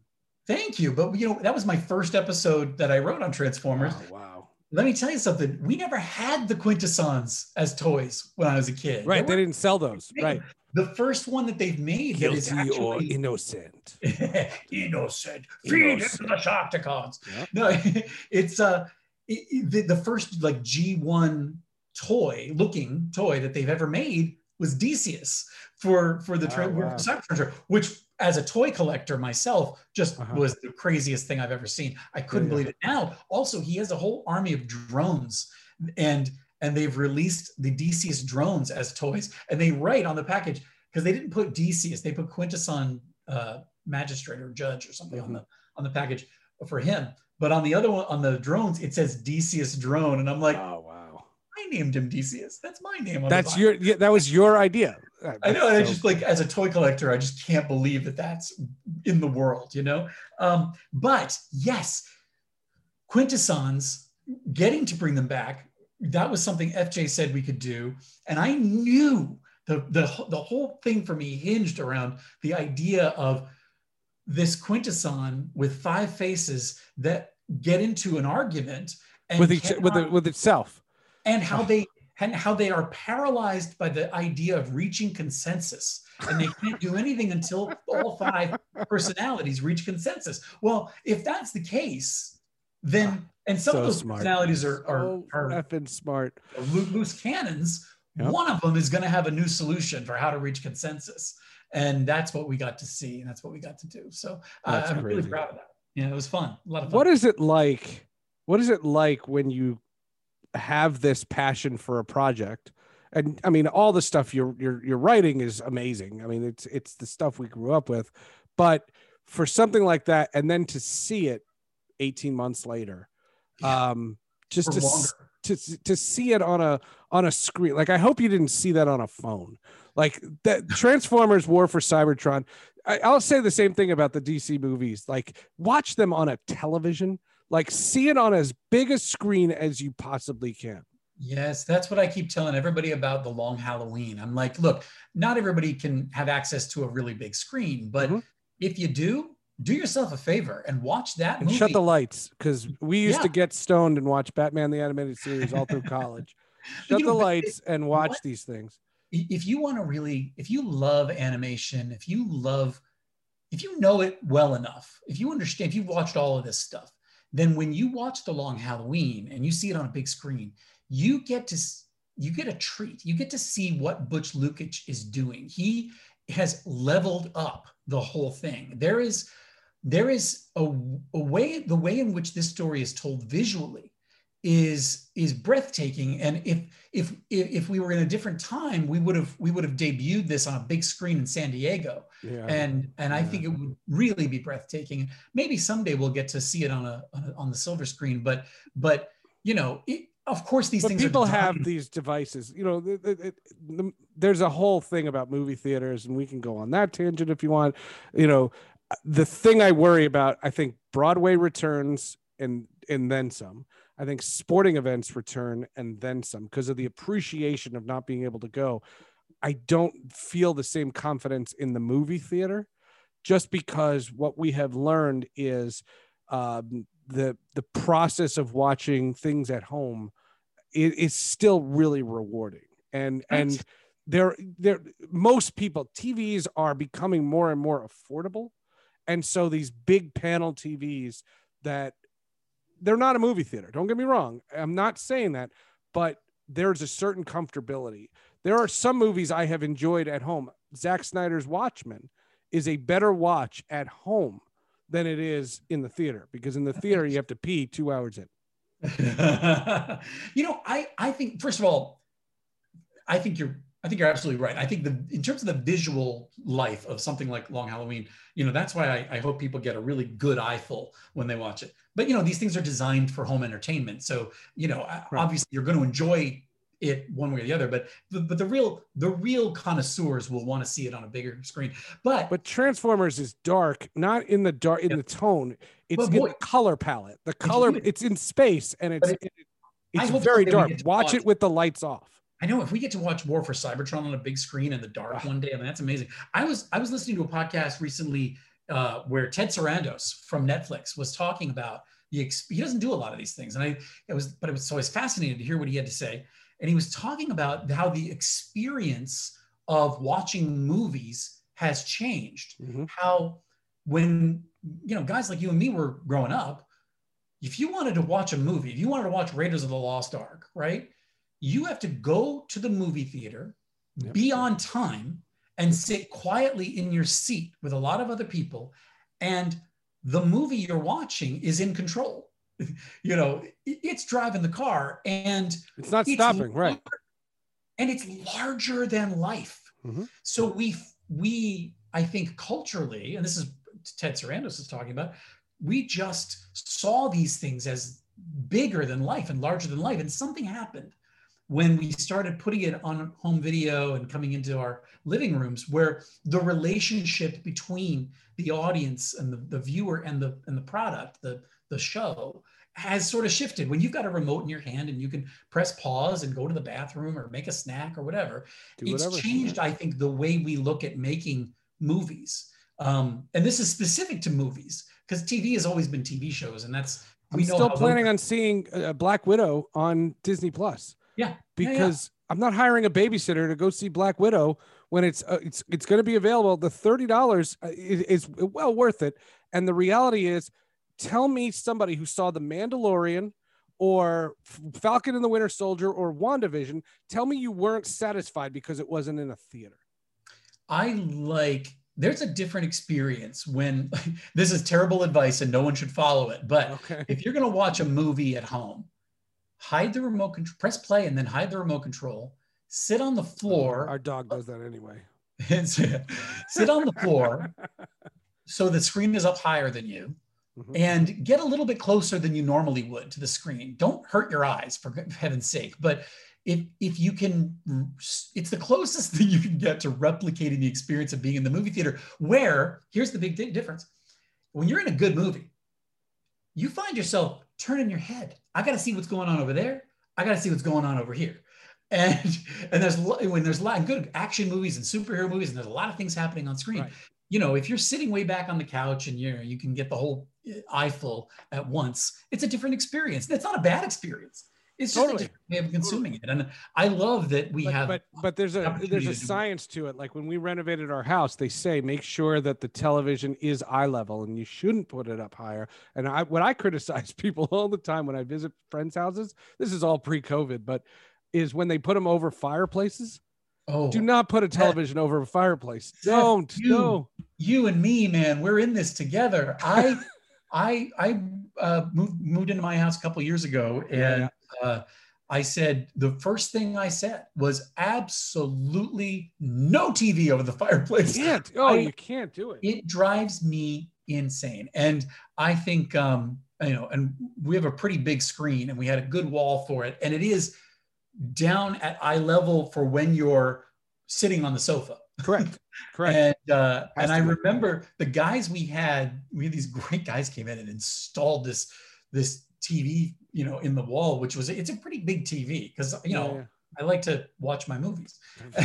Thank you. But you know, that was my first episode that I wrote on Transformers. Oh, wow let me tell you something. We never had the quintessons as toys when I was a kid. Right. They, they didn't sell those. Right. The first one that they've made Guilty that is actually or innocent. innocent. Feed innocent. to the Sharkticons. Yep. No, it's uh it, the, the first like G1 toy looking toy that they've ever made was Deseeus for for the oh, wow. which as a toy collector myself just uh-huh. was the craziest thing I've ever seen. I couldn't yeah, yeah. believe it. Now, also he has a whole army of drones and and they've released the Deseeus drones as toys and they write on the package because they didn't put Deseeus, they put Quintesson uh, magistrate or judge or something mm-hmm. on the on the package for him. But on the other one on the drones, it says Deseeus drone, and I'm like, oh wow. I named him Deseeus. That's my name. That's your. Yeah, that was your idea. I know. And so... I just like as a toy collector, I just can't believe that that's in the world. You know. Um, but yes, quintessons getting to bring them back. That was something FJ said we could do, and I knew the the the whole thing for me hinged around the idea of this quintesson with five faces that get into an argument with each with, the, with itself. And how they and how they are paralyzed by the idea of reaching consensus. And they can't do anything until all five personalities reach consensus. Well if that's the case then and some so of those smart. personalities are are, so are effing smart. loose cannons yep. one of them is going to have a new solution for how to reach consensus. And that's what we got to see and that's what we got to do. So uh, i'm crazy. really proud of that Yeah, it was fun. A lot of fun. What is it like? What is it like when you have this passion for a project? And I mean, all the stuff you're you're you're writing is amazing. I mean, it's it's the stuff we grew up with, but for something like that, and then to see it 18 months later, um, just Or to longer. to to see it on a on a screen. Like I hope you didn't see that on a phone. Like that Transformers War for Cybertron. I, I'll say the same thing about the DC movies. Like watch them on a television. Like see it on as big a screen as you possibly can. Yes, that's what I keep telling everybody about the long Halloween. I'm like, look, not everybody can have access to a really big screen, but Mhm. if you do, do yourself a favor and watch that And movie. shut the lights because we used to get stoned and watch Batman the animated series all through college. Shut you the know, but lights and watch what- these things. If you want to really if you love animation if you love if you know it well enough if you understand if you've watched all of this stuff then when you watch the long halloween and you see it on a big screen you get to you get a treat. You get to see what butch lukic is doing. He has leveled up the whole thing. There is there is a, a way the way in which this story is told visually is is breathtaking. And if if if if we were in a different time we would have we would have debuted this on a big screen in San Diego. Yeah. and and I think it would really be breathtaking. Maybe someday we'll get to see it on a on, the silver screen but but you know it, of course these but things people have these devices. You know the, the- the- there's a whole thing about movie theaters and we can go on that tangent if you want. You know the thing i worry about i think broadway returns and and then some i think sporting events return and then some because of the appreciation of not being able to go. I don't feel the same confidence in the movie theater just because what we have learned is um, the the process of watching things at home it is still really rewarding. And and Right. there there most people tvs are becoming more and more affordable. And so these big panel tvs that they're not a movie theater don't get me wrong i'm not saying that but there's a certain comfortability. There are some movies i have enjoyed at home. Zack snyder's watchmen is a better watch at home than it is in the theater because in the theater you have to pee two hours in. You know, I I think first of all, I think you're I think you're absolutely right. I think the in terms of the visual life of something like Long Halloween, you know, that's why I, I hope people get a really good eyeful when they watch it. But you know, these things are designed for home entertainment, so you know, Right. obviously you're going to enjoy it one way or the other. But the, but the real the real connoisseurs will want to see it on a bigger screen. But But Transformers is dark, not in the dark in Yeah. the tone. It's But in the color palette. The color it's in space and it's it, I it's very dark. Watch- it with the lights off. I know if we get to watch War for Cybertron on a big screen in the dark Ah. one day, I mean that's amazing. I was I was listening to a podcast recently uh, where Ted Sarandos from Netflix was talking about the ex- he doesn't do a lot of these things, and I it was but it was was fascinated to hear what he had to say, and he was talking about how the experience of watching movies has changed. Mhm. How when you know guys like you and me were growing up, if you wanted to watch a movie, if you wanted to watch Raiders of the Lost Ark, right? You have to go to the movie theater, Yep. be on time, and sit quietly in your seat with a lot of other people. And the movie you're watching is in control. you know, it's driving the car and It's not it's stopping, right? And it's larger than life. Mhm. So we we I think culturally, and this is Ted Sarandos is talking about, we just saw these things as bigger than life and larger than life. And something happened when we started putting it on home video and coming into our living rooms where the relationship between the audience and the, the viewer and the and the product, the the show has sort of shifted. When you've got a remote in your hand and you can press pause and go to the bathroom or make a snack or whatever, Do it's whatever. changed, I think, the way we look at making movies. Um, and this is specific to movies because TV has always been TV shows, and that's I'm still planning on seeing uh, Black Widow on Disney Plus yeah yeah, yeah. because I'm not hiring a babysitter to go see Black Widow when it's uh, it's it's going to be available. The thirty dollars is, is well worth it. And the reality is, tell me somebody who saw The Mandalorian or Falcon and the Winter Soldier or WandaVision. Tell me you weren't satisfied because it wasn't in a theater. I like there's a different experience when this is terrible advice and no one should follow it. But Okay. if you're going to watch a movie at home, hide the remote control, press play and then hide the remote control, sit on the floor, Our dog does that anyway. sit on the floor so the screen is up higher than you Mhm. and get a little bit closer than you normally would to the screen. Don't hurt your eyes for heaven's sake. But if if you can, it's the closest thing you can get to replicating the experience of being in the movie theater. Where here's the big di- difference: when you're in a good movie, you find yourself turning your head. I got to see what's going on over there. I got to see what's going on over here. And and there's when there's a lot of good action movies and superhero movies, and there's a lot of things happening on screen Right. you know, if you're sitting way back on the couch and you know you can get the whole eh, eyeful at once, it's a different experience. That's not a bad experience. It's just Totally. a different way of consuming it. And I love that we but, have. but but there's a there's a science to it like when we renovated our house they say make sure that the television is eye level and you shouldn't put it up higher and i what i criticize people all the time when i visit friends houses this is all pre-covid but is when they put them over fireplaces oh, do not put a television over a fireplace Seth, don't you- no you and me, man, we're in this together. I, I, I uh, moved moved into my house a couple years ago, and uh, I said the first thing I said was absolutely no TV over the fireplace. you can't oh I- you can't do it. It drives me insane. And i think um you know and we have a pretty big screen and we had a good wall for it. And it is down at eye level for when you're sitting on the sofa. Correct correct. And uh and i remember the guys we had we had these great guys came in and installed this this tv you know in the wall which was it's a pretty big tv because you know Yeah. i like to watch my movies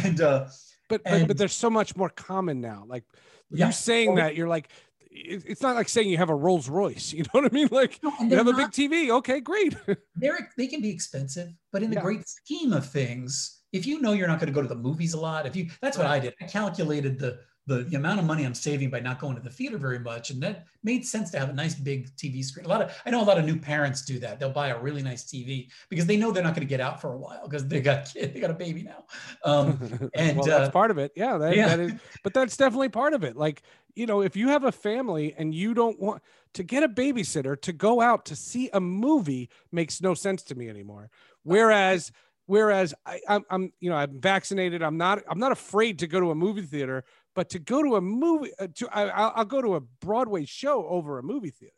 and uh but, but And- but there's so much more common now. Like Yeah. you saying Well, that, you're like, it's not like saying you have a Rolls Royce. You know what I mean? Like no, you have a big TV. Okay, great. they're they can be expensive, but in the Yeah. great scheme of things, if you know you're not going to go to the movies a lot, if you that's what I did. I calculated the, the the amount of money I'm saving by not going to the theater very much, and that made sense to have a nice big TV screen. A lot of I know a lot of new parents do that. They'll buy a really nice TV because they know they're not going to get out for a while because they got kid, they got a baby now. Um, and, well, that's uh, part of it. Yeah, that, yeah. that is. But that's definitely part of it. Like you know, if you have a family and you don't want to get a babysitter to go out to see a movie, makes no sense to me anymore. Whereas. Whereas I, I'm, I'm, you know, I'm vaccinated. I'm not, I'm not afraid to go to a movie theater, but to go to a movie, uh, to, I, I'll, I'll go to a Broadway show over a movie theater.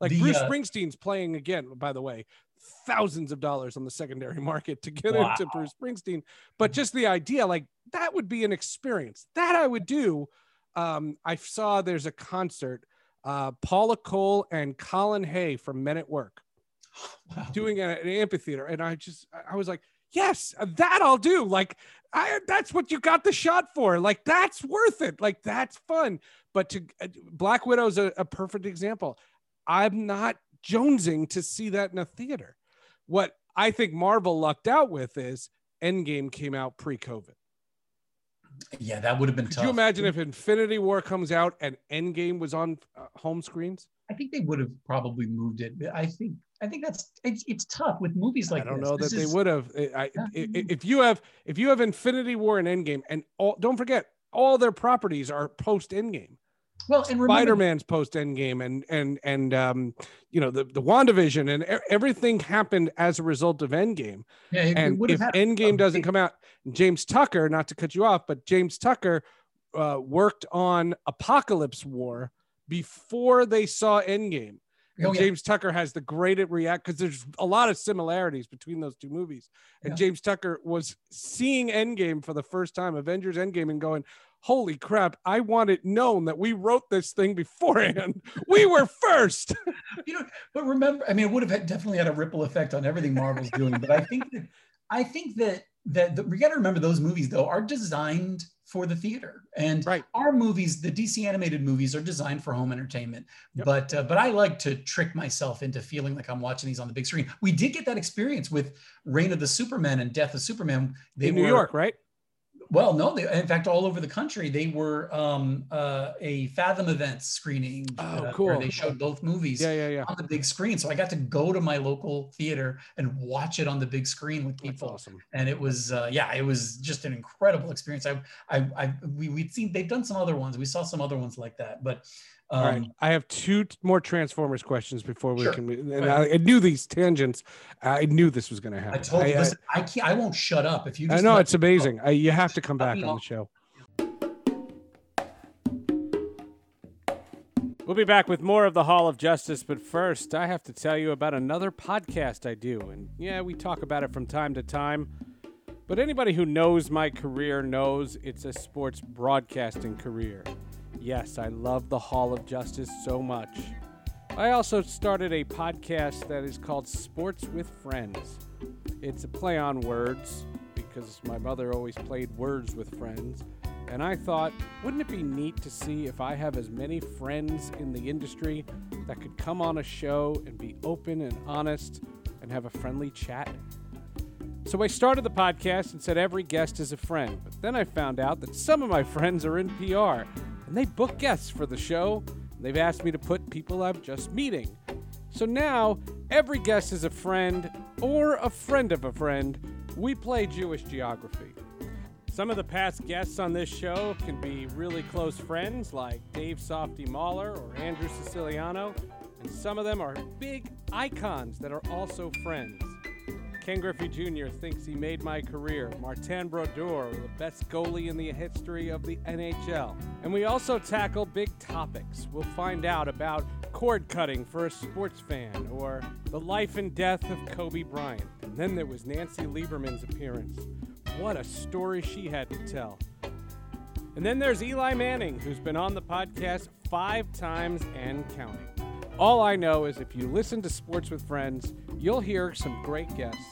Like The, Bruce uh, Springsteen's playing again, by the way, thousands of dollars on the secondary market to get Wow. into Bruce Springsteen. But just the idea, like that would be an experience that I would do. Um, I saw there's a concert, uh, Paula Cole and Colin Hay from Men at Work wow. doing a- an amphitheater, and I just I was like, yes, that I'll do. Like I that's what you got the shot for. Like that's worth it. Like that's fun. But to uh, Black Widow's a, a perfect example. I'm not jonesing to see that in a theater. What I think Marvel lucked out with is Endgame came out pre-COVID. yeah, that would have been Could tough. you imagine if Infinity War comes out and Endgame was on uh, home screens? I think they would have probably moved it. I think I think that's it's, it's tough with movies like I don't this. know This that they would have. I, I, Yeah. if you have if you have Infinity War and Endgame, and all, don't forget all their properties are post Endgame. Well, and remember, Spider Man's post Endgame, and and and um, you know the the Wandavision, and everything happened as a result of Endgame. yeah, it- it And would if have had a Endgame doesn't come out, James Tucker, not to cut you off, but James Tucker uh, worked on Apokolips War before they saw Endgame. Oh, and Oh, yeah. James Tucker has the great react because there's a lot of similarities between those two movies. And Yeah. James Tucker was seeing Endgame for the first time, Avengers Endgame, and going, "Holy crap! I want it known that we wrote this thing beforehand. we were first. you know, but remember, I mean, it would have had, definitely had a ripple effect on everything Marvel's doing. But I think that I think that that, that we got to remember those movies though are designed for the theater, and Right. our movies, the DC animated movies, are designed for home entertainment. Yep. But uh, but I like to trick myself into feeling like I'm watching these on the big screen. We did get that experience with Reign of the Supermen and Death of Superman. They in New were- York, right? Well, no, they, in fact, all over the country, they were um, uh, a Fathom event screening. Oh, uh, cool. Where they showed both movies Yeah, yeah, yeah. on the big screen. So I got to go to my local theater and watch it on the big screen with That's people. awesome. And it was, uh, yeah, it was just an incredible experience. I, I, I we, we'd seen, they've done some other ones. We saw some other ones like that, but um, All right, I have two t- more Transformers questions before we Sure. can. And I, I knew these tangents. I knew this was going to happen. I told you, I, listen, I can't, I won't shut up if you I, know it's amazing. I, you have to come back on the show. We'll be back with more of the Hall of Justice, but first, I have to tell you about another podcast I do. And yeah, we talk about it from time to time. But anybody who knows my career knows it's a sports broadcasting career. Yes, I love the Hall of Justice so much. I also started a podcast that is called Sports with Friends. It's a play on words because my mother always played words with friends. And I thought, wouldn't it be neat to see if I have as many friends in the industry that could come on a show and be open and honest and have a friendly chat? So I started the podcast and said every guest is a friend. But then I found out that some of my friends are in PR and they book guests for the show. They've asked me to put people I'm just meeting. So now every guest is a friend or a friend of a friend. We play Jewish geography. Some of the past guests on this show can be really close friends like Dave Softy Mahler or Andrew Siciliano, and some of them are big icons that are also friends. Ken Griffey Jr. thinks he made my career. Martin Brodeur, the best goalie in the history of the NHL. And we also tackle big topics. We'll find out about cord cutting for a sports fan or the life and death of Kobe Bryant. And then there was Nancy Lieberman's appearance. What a story she had to tell. And then there's Eli Manning, who's been on the podcast five times and counting. All I know is if you listen to Sports with Friends, you'll hear some great guests.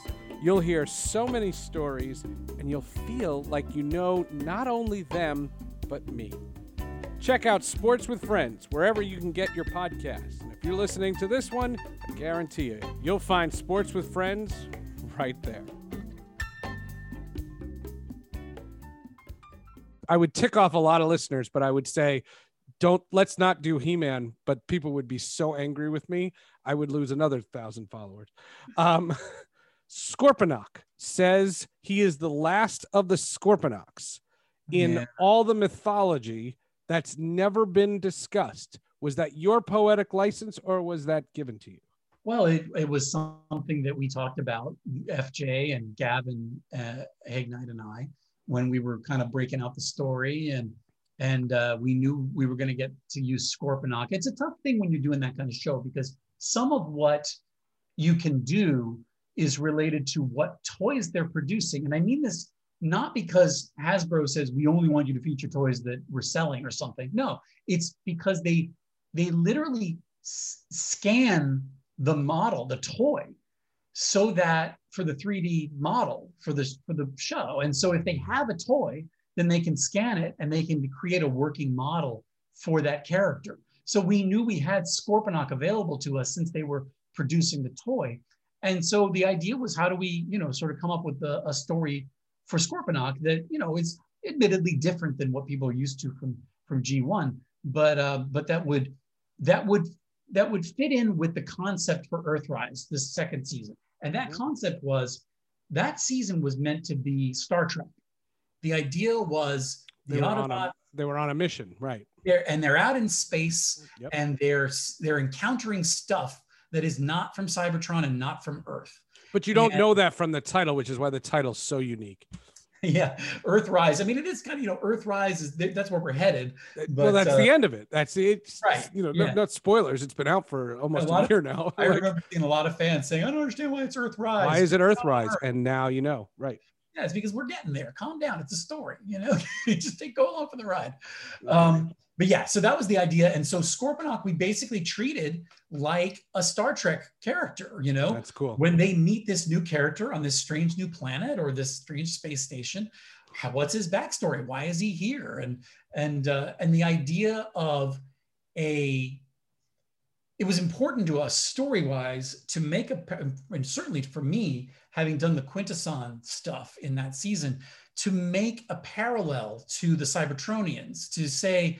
You'll hear so many stories, and you'll feel like you know not only them, but me. Check out Sports with Friends wherever you can get your podcasts. And if you're listening to this one, I guarantee you, you'll find Sports with Friends right there. I would tick off a lot of listeners, but I would say, don't let's not do He-Man. But people would be so angry with me, I would lose another thousand followers. Um, Scorponok says he is the last of the Scorponoks in Yeah. all the mythology that's never been discussed. Was that your poetic license, or was that given to you? Well, it, it was something that we talked about, FJ and Gavin uh, Hignight and I, when we were kind of breaking out the story, and and uh, we knew we were going to get to use Scorponok. It's a tough thing when you're doing that kind of show because some of what you can do is related to what toys they're producing, and I mean this not because Hasbro says we only want you to feature toys that we're selling or something. No, it's because they they literally s- scan the model, the toy, so that for the 3D model for the for the show. And so if they have a toy, then they can scan it and they can create a working model for that character. So we knew we had Scorponok available to us since they were producing the toy. And so the idea was how do we, you know, sort of come up with a, a story for Scorponok that, you know, is admittedly different than what people are used to from from G1, but uh, but that would that would that would fit in with the concept for Earthrise, this second season. And that concept was that season was meant to be Star Trek. The idea was They the were, on Autobot a, they were on a mission, right? they're and they're out in space Yep. and they're they're encountering stuff that is not from Cybertron and not from Earth. But you don't Yeah. know that from the title, which is why the title's so unique. yeah, Earthrise. I mean, it is kind of you know Earthrise is that's where we're headed. well, But, that's uh, the end of it. That's it. Right, You know, no- yeah. not spoilers. It's been out for almost A a, lot of- year now. I Like, remember seeing a lot of fans saying, "I don't understand why it's Earthrise." why is it Earthrise? Earth." And now you know, right? Yeah, it's because we're getting there. Calm down. It's a story, you know. Just take go along for the ride. Um, but yeah, so that was the idea. And so Scorponok, we basically treated like a Star Trek character, you know. That's cool. when they meet this new character on this strange new planet or this strange space station how, what's his backstory why is he here and and uh, and the idea of a it was important to us story wise to make a and certainly for me having done the quintesson stuff in that season to make a parallel to the cybertronians to say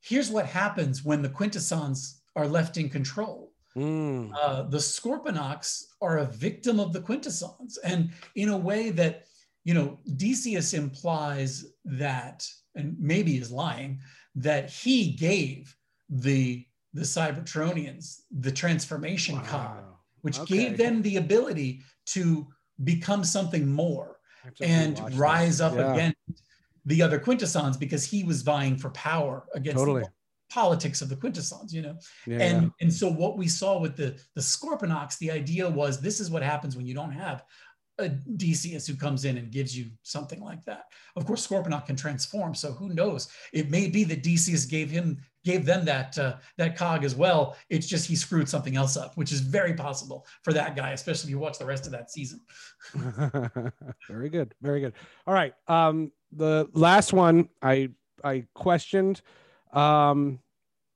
here's what happens when the quintessons are left in control Mm. uh, the Scorponoks are a victim of the quintessons and in a way that you know Deseeus implies that and maybe is lying that he gave the the cybertronians the transformation card which Okay. gave them the ability to become something more I have to and rise up Yeah, against the other quintessons because he was vying for power against Totally. the politics of the quintessons you know Yeah, and yeah. and so what we saw with the the Scorponoks the idea was this is what happens when you don't have a Deseeus who comes in and gives you something like that. Of course, Scorponok can transform, so who knows? It may be that Deseeus gave him gave them that uh, that cog as well. It's just he screwed something else up, which is very possible for that guy, especially if you watch the rest of that season. very good very good all right um the last one i i questioned um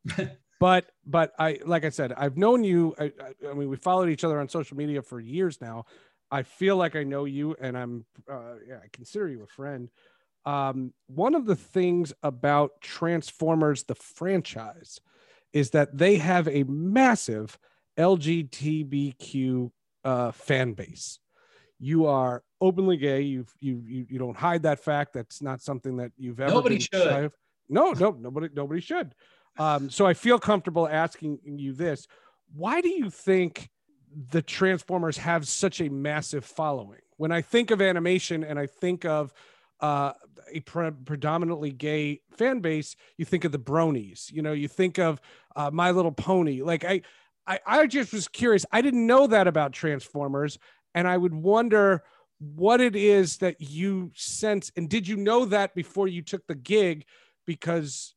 but but i like i said i've known you I, I, I mean we followed each other on social media for years now i feel like i know you and i'm uh yeah i consider you a friend um one of the things about transformers the franchise is that they have a massive lgbtq uh fan base you are openly gay. You've you you you don't hide that fact. That's not something that you've ever. Nobody should. shy of. No, no, nobody nobody should. Um, so I feel comfortable asking you this: Why do you think the Transformers have such a massive following? When I think of animation and I think of uh, a pre- predominantly gay fan base, you think of the Bronies. You know, you think of uh, My Little Pony. Like I, I, I just was curious. I didn't know that about Transformers, and I would wonder what it is that you sense. And did you know that before you took the gig? Because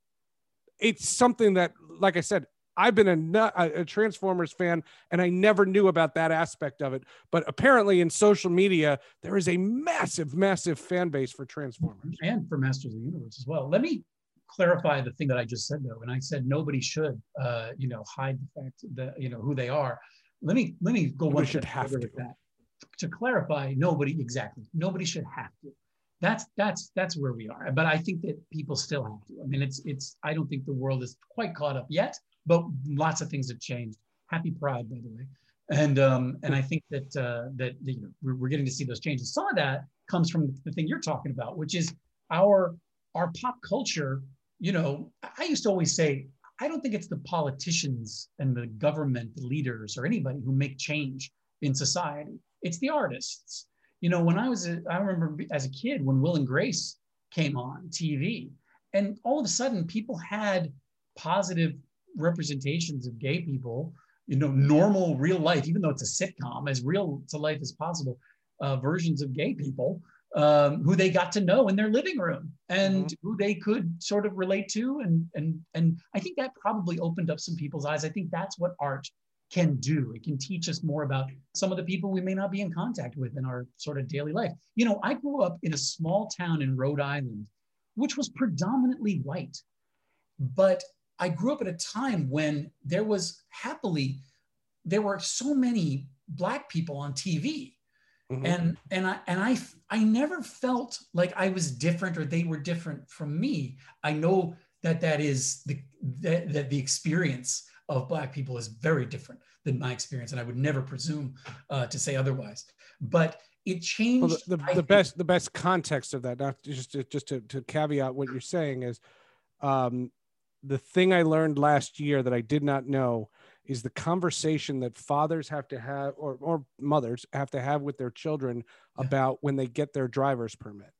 it's something that, like I said, I've been a, a Transformers fan and I never knew about that aspect of it. But apparently, in social media, there is a massive, massive fan base for Transformers. and for Masters of the Universe as well. Let me clarify the thing that I just said though, and I said nobody should, uh, you know, hide the fact that you know who they are. Let me let me go Nobody one should step have further to. with that. To clarify, nobody exactly. Nobody should have to. That's that's that's where we are. But I think that people still have to. I mean, it's it's. I don't think the world is quite caught up yet, but lots of things have changed. Happy Pride, by the way. And um, and I think that uh, that you know we're, we're getting to see those changes. Some of that comes from the thing you're talking about, which is our our pop culture. You know, I used to always say I don't think it's the politicians and the government leaders or anybody who make change in society. It's the artists. You know, when I was, a, I remember as a kid when Will and Grace came on TV, and all of a sudden people had positive representations of gay people, you know, normal real life, even though it's a sitcom, as real to life as possible, uh, versions of gay people um, who they got to know in their living room and who they could sort of relate to. And, and, and I think that probably opened up some people's eyes. I think that's what art can do. It can teach us more about some of the people we may not be in contact with in our sort of daily life. You know, I grew up in a small town in Rhode Island, which was predominantly white. But I grew up at a time when there was happily, there were so many black people on TV. Mhm. And and I and I I never felt like I was different or they were different from me. I know that that is the that, that the experience of black people is very different than my experience, and I would never presume uh, to say otherwise. But it changed. Well, the, the, the best the best context of that, not just to, just to, to caveat what you're saying is, um, the thing I learned last year that I did not know is the conversation that fathers have to have or or mothers have to have with their children Yeah. about when they get their driver's permit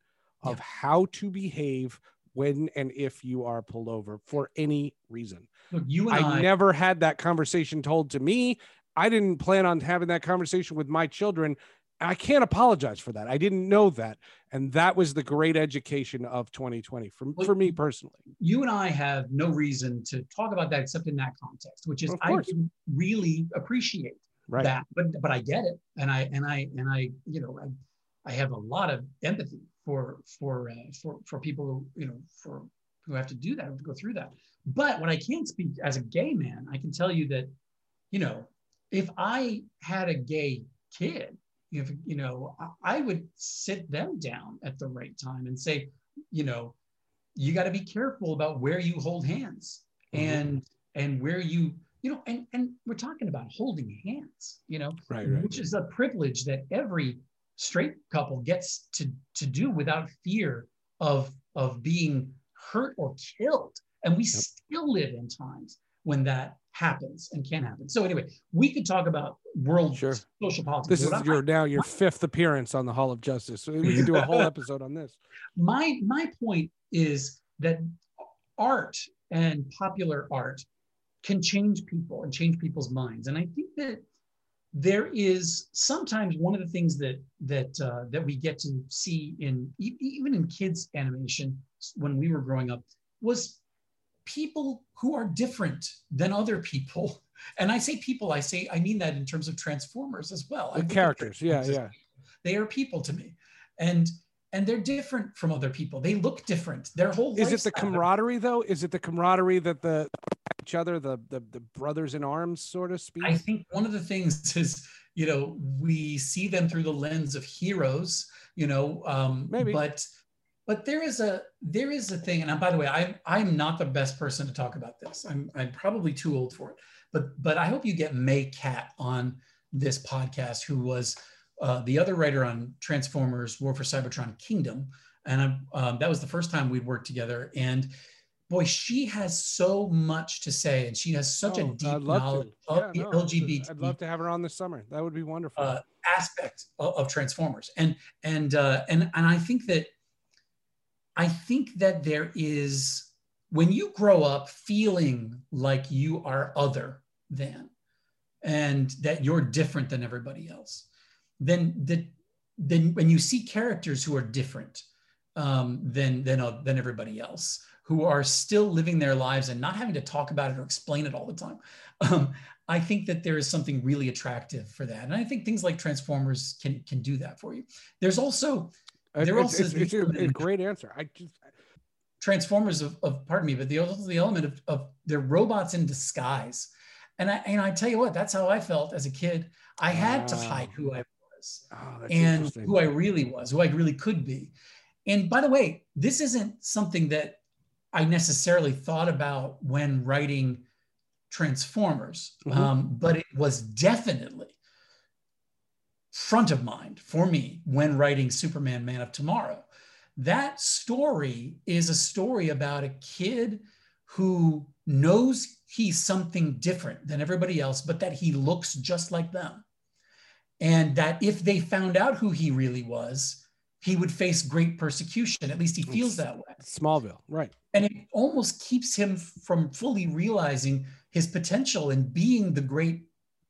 of Yeah. how to behave when and if you are pulled over for any reason. Look, you and I I, never had that conversation told to me. I didn't plan on having that conversation with my children. I can't apologize for that. I didn't know that. And that was the great education of 2020 for, Well, for me personally. you and I have no reason to talk about that except in that context, which is I didn't really appreciate Right. that, but but I get it, and I and I and I you know I, I have a lot of empathy for for uh, for for people who you know for who have to do that, have to go through that. But what I can speak as a gay man, I can tell you that, you know, if I had a gay kid, if you know, I, would sit them down at the right time and say, you know, you got to be careful about where you hold hands Mhm. and and where you you know and and we're talking about holding hands you know Right, right. which is a privilege that every straight couple gets to to do without fear of of being hurt or killed and we still live in times when that happens and can happen so anyway we could talk about world Sure. social politics This is I- your now your fifth appearance on the Hall of Justice. So we can do a whole episode on this. my my point is that art and popular art can change people and change people's minds and i think that there is sometimes one of the things that that uh, that we get to see in even in kids animation when we were growing up was people who are different than other people and i say people i say i mean that in terms of transformers as well The characters, yeah, yeah. they are people to me and and they're different from other people they look different their whole Is it the camaraderie though? Is it the camaraderie that the each other, the the, the brothers in arms, sort of speak? i think one of the things is you know we see them through the lens of heroes you know um Maybe. but but there is a there is a thing and I, by the way i i'm not the best person to talk about this i'm i'm probably too old for it but but i hope you get Mae Catt on this podcast who was uh, the other writer on transformers war for cybertron kingdom and I'm, um, that was the first time we'd worked together and boy she has so much to say and she has such a Oh, deep love knowledge to. of the Yeah, no, lgbt I'd love to have her on this summer. That would be wonderful. uh, aspect of, of Transformers, and and uh, and and I think that I think that there is when you grow up feeling like you are other than, and that you're different than everybody else, then that then when you see characters who are different um, than than uh, than everybody else, who are still living their lives and not having to talk about it or explain it all the time. Um, I think that there is something really attractive for that, and I think things like Transformers can can do that for you. There's also It- there it's, also it's, is it's a, a great answer. I just Transformers of, of pardon me, but the also the element of, of they're robots in disguise, and I and I tell you what, that's how I felt as a kid. I had to hide who I was oh, and who I really was, who I really could be. And by the way, this isn't something that I necessarily thought about when writing Transformers, Mhm. um, but it was definitely front of mind for me when writing Superman Man of Tomorrow. That story is a story about a kid who knows he's something different than everybody else, but that he looks just like them. And that if they found out who he really was, he would face great persecution. At least he feels that way Smallville, right? and it almost keeps him from fully realizing his potential and being the great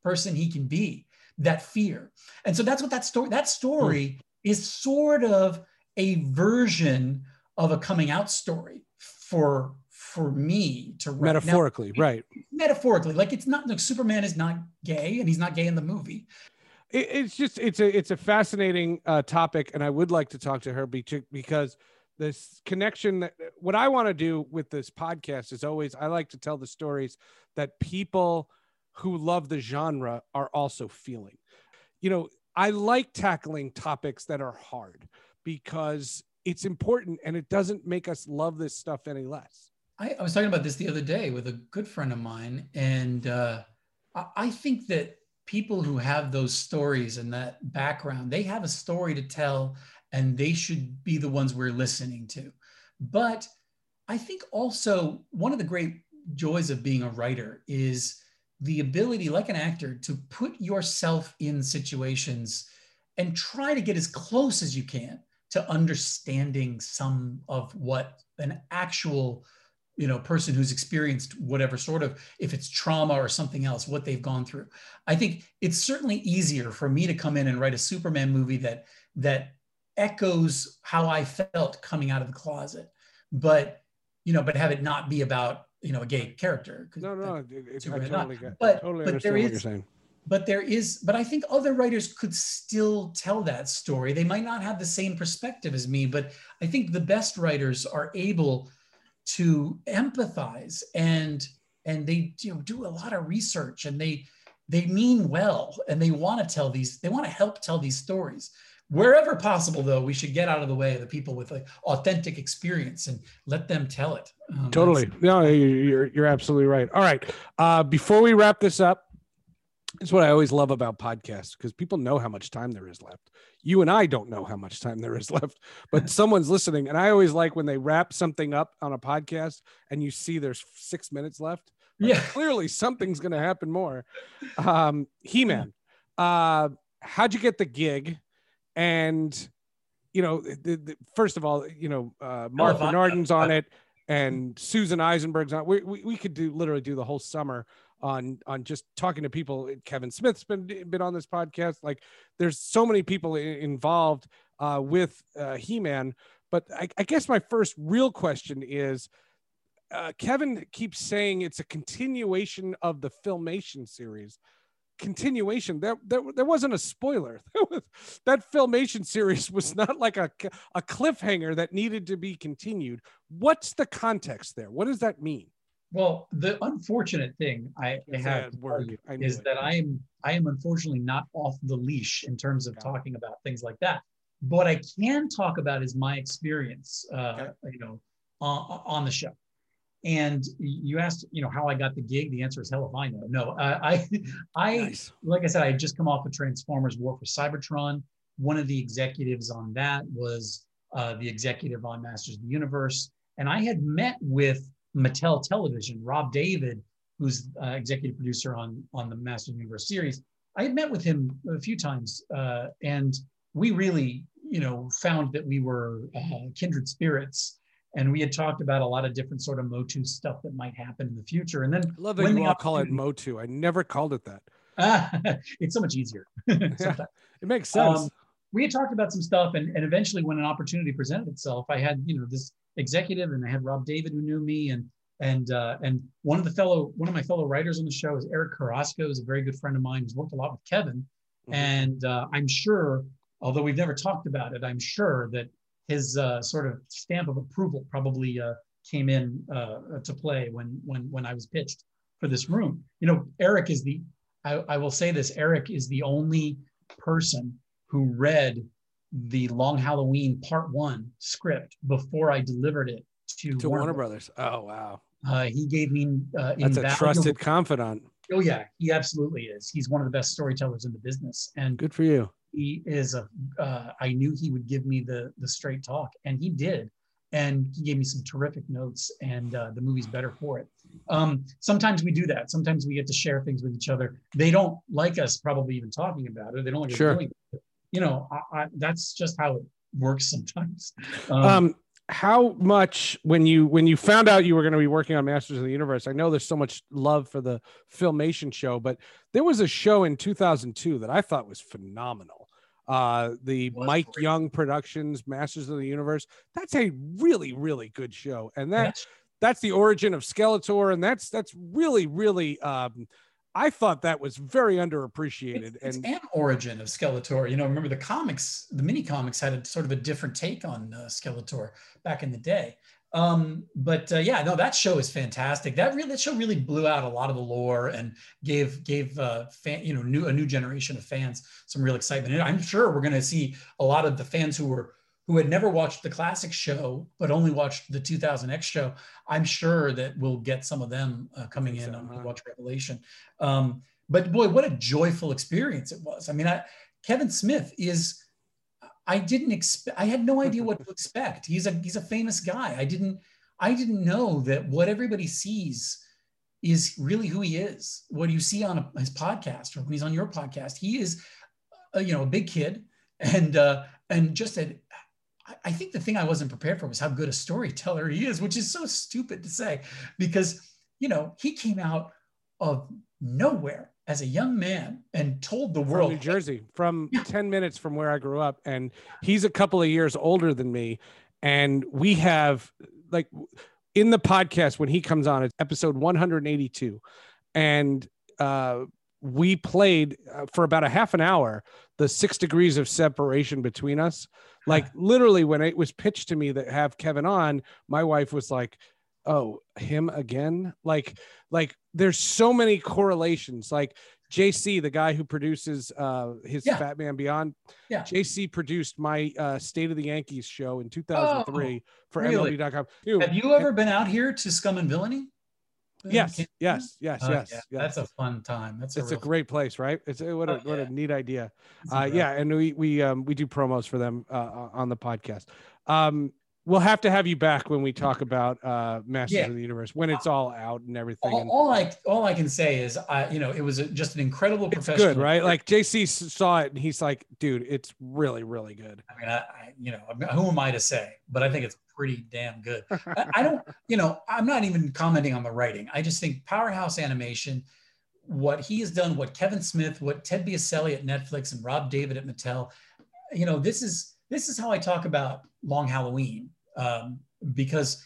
person he can be that fear and so that's what that story that story is sort of a version of a coming out story for for me to write. Now, Metaphorically, right? metaphorically like it's not like superman is not gay and he's not gay in the movie it, it's just it's a it's a fascinating uh, topic, and I would like to talk to her because this connection that what I want to do with this podcast is always I like to tell the stories that people who love the genre are also feeling. You know, I like tackling topics that are hard because it's important and it doesn't make us love this stuff any less. I, I was talking about this the other day with a good friend of mine, and uh, I, I think that people who have those stories and that background, they have a story to tell, and they should be the ones we're listening to. But I think also one of the great joys of being a writer is the ability, like an actor, to put yourself in situations and try to get as close as you can to understanding some of what an actual you know person who's experienced whatever sort of if it's trauma or something else what they've gone through. I think it's certainly easier for me to come in and write a superman movie that that echoes how i felt coming out of the closet. But you know but have it not be about you know a gay character. No, no, it, it, I totally not. But- totally but there what you're saying. but there is but i think other writers could still tell that story they might not have the same perspective as me but i think the best writers are able to empathize and and they you know do a lot of research and they they mean well and they want to tell these they want to help tell these stories wherever possible though we should get out of the way of the people with like authentic experience and let them tell it. Um, totally. no you're you're absolutely right. All right. Uh before we wrap this up it's what i always love about podcasts because people know how much time there is left. You and i don't know how much time there is left but someone's listening and i always like when they wrap something up on a podcast and you see there's six minutes left like, yeah. clearly something's going to happen more. Um he-man uh how'd you get the gig and you know the, the, first of all you know uh Marc I- bernardin's on it and susan eisenberg's on we, we, we could do literally do the whole summer on on just talking to people. Kevin smith's been been on this podcast. Like there's so many people involved uh with uh he-man. But I, I guess my first real question is uh, Kevin keeps saying it's a continuation of the filmation series. Continuation. There, there, there wasn't a spoiler. Was, that filmation series was not like a, a cliffhanger that needed to be continued. What's the context there? What does that mean? well the unfortunate thing i, I have that word? you I is it. that i am i am unfortunately not off the leash in terms of it. talking about things like that but what i can talk about is my experience uh, you know on, on the show and you asked you know how i got the gig the answer is hell if i know no uh, i i Nice. like I said, I had just come off of Transformers War for Cybertron. One of the executives on that was uh, the executive on Masters of the Universe. And I had met with Mattel Television, Rob David, who's uh, executive producer on, on the Masters of the Universe series. I had met with him a few times, uh, and we really, you know, found that we were uh, kindred spirits. And we had talked about a lot of different sort of Motu stuff that might happen in the future. And then I love that when you all call it Motu. I never called it that. it's so much easier. sometimes. It makes sense. Um, we had talked about some stuff, and, and eventually, when an opportunity presented itself, I had you know this executive, and I had Rob David who knew me, and and uh, and one of the fellow one of my fellow writers on the show is Eric Carrasco, who's a very good friend of mine, who's worked a lot with Kevin, Mhm. and uh, I'm sure, although we've never talked about it, I'm sure that his uh, sort of stamp of approval probably uh, came in uh, to play when when when I was pitched for this room. You know, Eric is the I, I will say this: Eric is the only person who read the Long Halloween Part One script before I delivered it to, to Warner Brothers. Oh wow, Uh, he gave me uh, that's a trusted confidant. Oh yeah, he absolutely is. He's one of the best storytellers in the business, and Good for you. He is a. Uh, I knew he would give me the the straight talk, and he did. And he gave me some terrific notes, and uh, the movie's better for it. Um, sometimes we do that. Sometimes we get to share things with each other. They don't like us probably even talking about it. They don't like us Sure. doing it. You know, I, I, that's just how it works sometimes. um how much when you when you found out you were going to be working on masters of the universe i know there's so much love for the filmation show but there was a show in 2002 that i thought was phenomenal. Uh the mike great. young productions masters of the universe. That's a really really good show and that That's- that's the origin of skeletor and that's that's really really um i thought that was very underappreciated It's, it's and an origin of Skeletor. You know, remember the comics, the mini comics had a sort of a different take on uh, Skeletor back in the day. Um, but uh, yeah, no, that show is fantastic. That really, that show really blew out a lot of the lore and gave gave uh, fan, you know, new a new generation of fans some real excitement. And I'm sure we're going to see a lot of the fans who were who had never watched the classic show but only watched the 2000X show. I'm sure that we'll get some of them uh, coming in so, on huh? watch Revelation. Um, but boy, what a joyful experience it was. I mean, I, Kevin Smith is. I didn't expect. I had no idea what to expect. He's a he's a famous guy. I didn't I didn't know that what everybody sees is really who he is. What you see on a, his podcast or when he's on your podcast, he is, uh, you know, a big kid and uh, and just a. I- I think the thing I wasn't prepared for was how good a storyteller he is, which is so stupid to say, because you know he came out of nowhere as a young man and told the from world New Jersey, from Yeah. 10 minutes from where I grew up. And he's a couple of years older than me. And we have, like, in the podcast, when he comes on, it's episode 182. And uh, we played uh, for about a half an hour the six degrees of separation between us. Like, literally, when it was pitched to me that have Kevin on, my wife was like, oh, him again? Like, like there's so many correlations. Like JC, the guy who produces uh his Yeah. Batman Beyond. Yeah. JC produced my uh State of the Yankees show in 2003 for Oh, really? MLB.com. You Have you ever been out here to Scum and Villainy? Yes, yes, yes, Oh, yes, yeah, yes. That's a fun time. That's a, it's a real- great place, right? It's a, what a Oh, what a neat idea. Uh, yeah, and we we um we do promos for them uh, on the podcast. Um, we'll have to have you back when we talk about uh Masters Yeah. of the Universe when it's all out and everything. all, all I all I can say is I you know it was a, just an incredible it's professional. good, right? Like JC saw it and he's like, dude, it's really really good. I mean, I, I you know, who am I to say? But I think it's pretty damn good. I, I don't, you know, I'm not even commenting on the writing. I just think Powerhouse Animation, what he has done, what Kevin Smith, what Ted Biaselli at Netflix, and Rob David at Mattel, you know, this is this is how I talk about Long Halloween um, because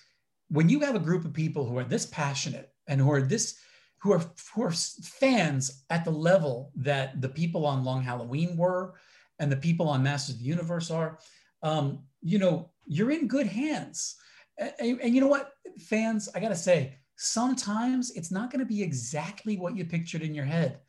when you have a group of people who are this passionate and who are this who are who are fans at the level that the people on Long Halloween were and the people on Masters of the Universe are, um, you know, you're in good hands. And, and- and you know what, fans, I gotta say, sometimes it's not gonna be exactly what you pictured in your head,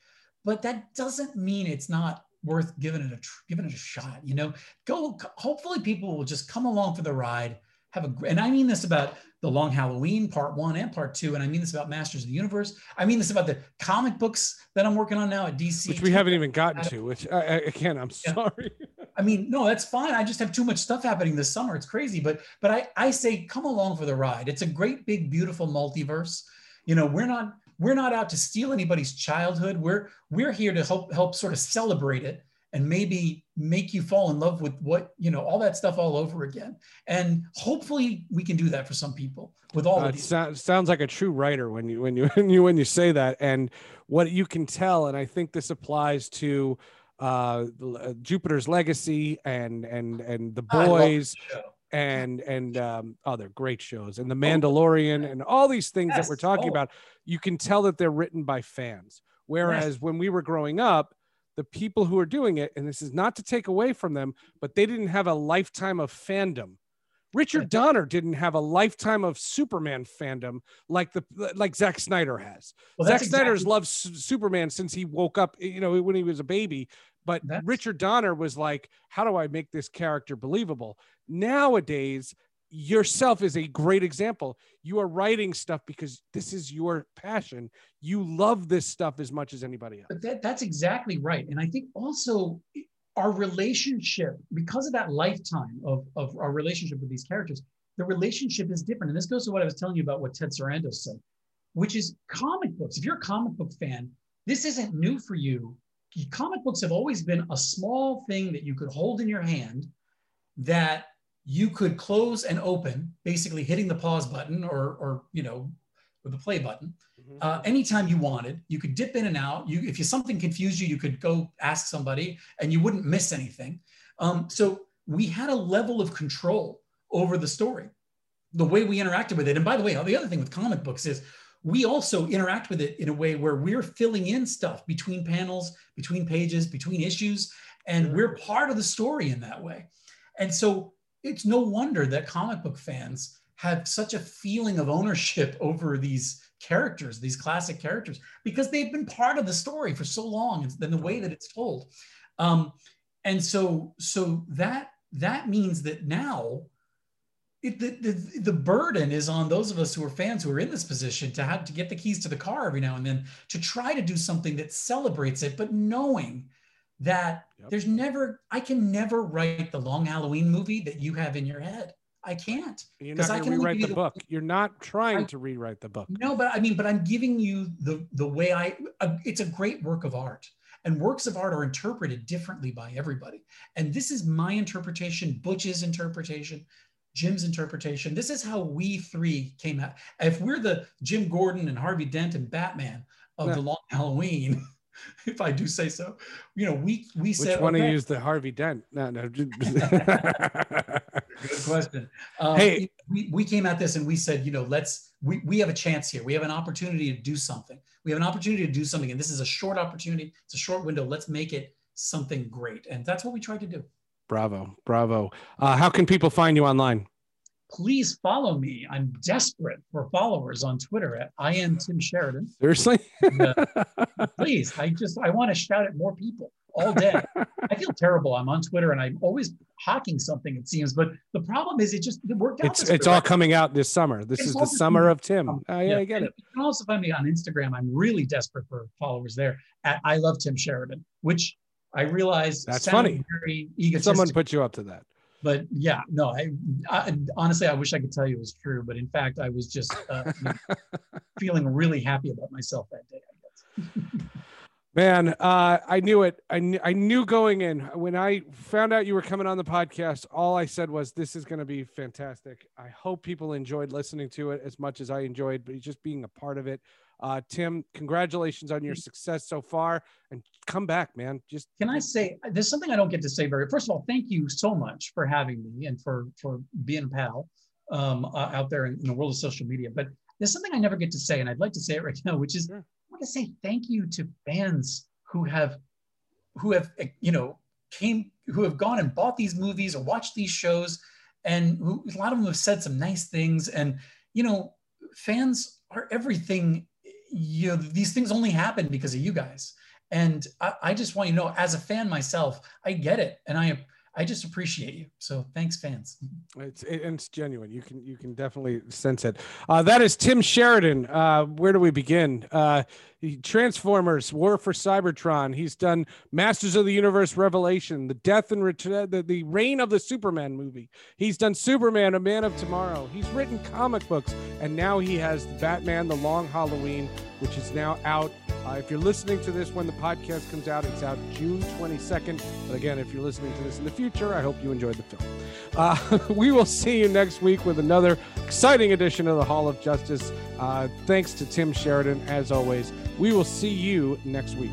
but that doesn't mean it's not worth giving it a giving it a shot. You know, go. Hopefully, people will just come along for the ride. Have a and I mean this about the Long Halloween Part One and Part Two, and I mean this about Masters of the Universe. I mean this about the comic books that I'm working on now at DC, Which we haven't even gotten to. Which I, I again, I'm Yeah. sorry. I mean, no, that's fine. I just have too much stuff happening this summer. It's crazy, but but I I say come along for the ride. It's a great big beautiful multiverse. You know, we're not we're not out to steal anybody's childhood. We're we're here to help help sort of celebrate it and maybe make you fall in love with what, you know, all that stuff all over again. And hopefully we can do that for some people with all Uh, of these. sou- sounds like a true writer when you when you when you when you say that. And what you can tell and i think this applies to uh uh, jupiter's legacy and and and the boys and and um other great shows and the mandalorian and all these things that we're talking Oh. about. You can tell that they're written by fans. Whereas when we were growing up the people who are doing it and this is not to take away from them but they didn't have a lifetime of fandom Richard Donner didn't have a lifetime of Superman fandom like the like Zack Snyder has. Well, Zack that's Snyder's exactly- loved Superman since he woke up, you know, when he was a baby. But That's- Richard Donner was like, how do I make this character believable? Nowadays, yourself is a great example. You are writing stuff because this is your passion. You love this stuff as much as anybody else. But that, that's exactly right. And I think also our relationship, because of that lifetime of, of our relationship with these characters, the relationship is different. And this goes to what I was telling you about what Ted Sarandos said, which is comic books. If you're a comic book fan, this isn't new for you. Comic books have always been a small thing that you could hold in your hand that you could close and open, basically hitting the pause button or, or you know, with the play button uh, anytime you wanted. You could dip in and out. You, if you something confused you, you could go ask somebody, and you wouldn't miss anything. Um, so we had a level of control over the story, the way we interacted with it. And by the way, the other thing with comic books is we also interact with it in a way where we're filling in stuff between panels, between pages, between issues, and we're part of the story in that way. And so it's no wonder that comic book fans have such a feeling of ownership over these characters, these classic characters, because they've been part of the story for so long and then the way that it's told. Um, and so, so that that means that now it, the, the, the burden is on those of us who are fans who are in this position to have to get the keys to the car every now and then to try to do something that celebrates it, but knowing that Yep. there's never, I can never write the long Halloween movie that you have in your head. I can't. You're 'Cause not I going to can rewrite the the- book. You're not trying I- to rewrite the book. No, but I mean, but I'm giving you the the way I. Uh, it's a great work of art, and works of art are interpreted differently by everybody. And this is my interpretation, Butch's interpretation, Jim's interpretation. This is how we three came out. If we're the Jim Gordon and Harvey Dent and Batman of Yeah. the Long Halloween, if I do say so, you know, we we Which said one okay, you is the Harvey Dent? No, no. Good question. Um, Hey. we, we came at this and we said, you know, let's, we, we have a chance here. We have an opportunity to do something. We have an opportunity to do something. And this is a short opportunity. It's a short window. Let's make it something great. And that's what we tried to do. bravo, bravo. Uh, how can people find you online? Please follow me. I'm desperate for followers on Twitter at I am Tim Sheridan. Seriously? Uh, please, I just I want to shout at more people all day. I feel terrible. I'm on Twitter and I'm always hawking something. It seems, but the problem is it just it worked out. it's it's all coming out this summer. This It's is the summer of Tim. Um, Oh, yeah, I get and it. You can also find me on Instagram. I'm really desperate for followers there at I love Tim Sheridan, which I realize That's funny. Someone put you up to that. But yeah, no, I, I honestly I wish I could tell you it was true, but in fact I was just uh, feeling really happy about myself that day. I guess. Man, uh, I knew it. I knew, I knew going in when I found out you were coming on the podcast. All I said was, "This is going to be fantastic." I hope people enjoyed listening to it as much as I enjoyed, but just being a part of it. Uh, Tim, congratulations on your success so far, and come back, man. Just Can I say there's something I don't get to say very. First of all, thank you so much for having me and for for being a pal um, uh, out there in, in the world of social media. But there's something I never get to say, and I'd like to say it right now, which is Sure. To say thank you to fans who have who have you know came who have gone and bought these movies or watched these shows, and who, a lot of them have said some nice things. And you know, fans are everything. You know, these things only happen because of you guys. And I, I just want you to know, as a fan myself, I get it, and I I just appreciate you. So thanks, fans. It's it's genuine. You can you can definitely sense it. Uh, that is Tim Sheridan. Uh, where do we begin? Uh, Transformers: War for Cybertron. He's done Masters of the Universe: Revelation, the Death and Return, the, the Reign of the Supermen movie. He's done Superman: A Man of Tomorrow. He's written comic books, and now he has Batman: The Long Halloween, which is now out. Uh, if you're listening to this when the podcast comes out, it's out June 22nd. But again, if you're listening to this in the future, I hope you enjoyed the film. Uh, we will see you next week with another exciting edition of the Hall of Justice. Uh, thanks to Tim Sheridan, as always. We will see you next week.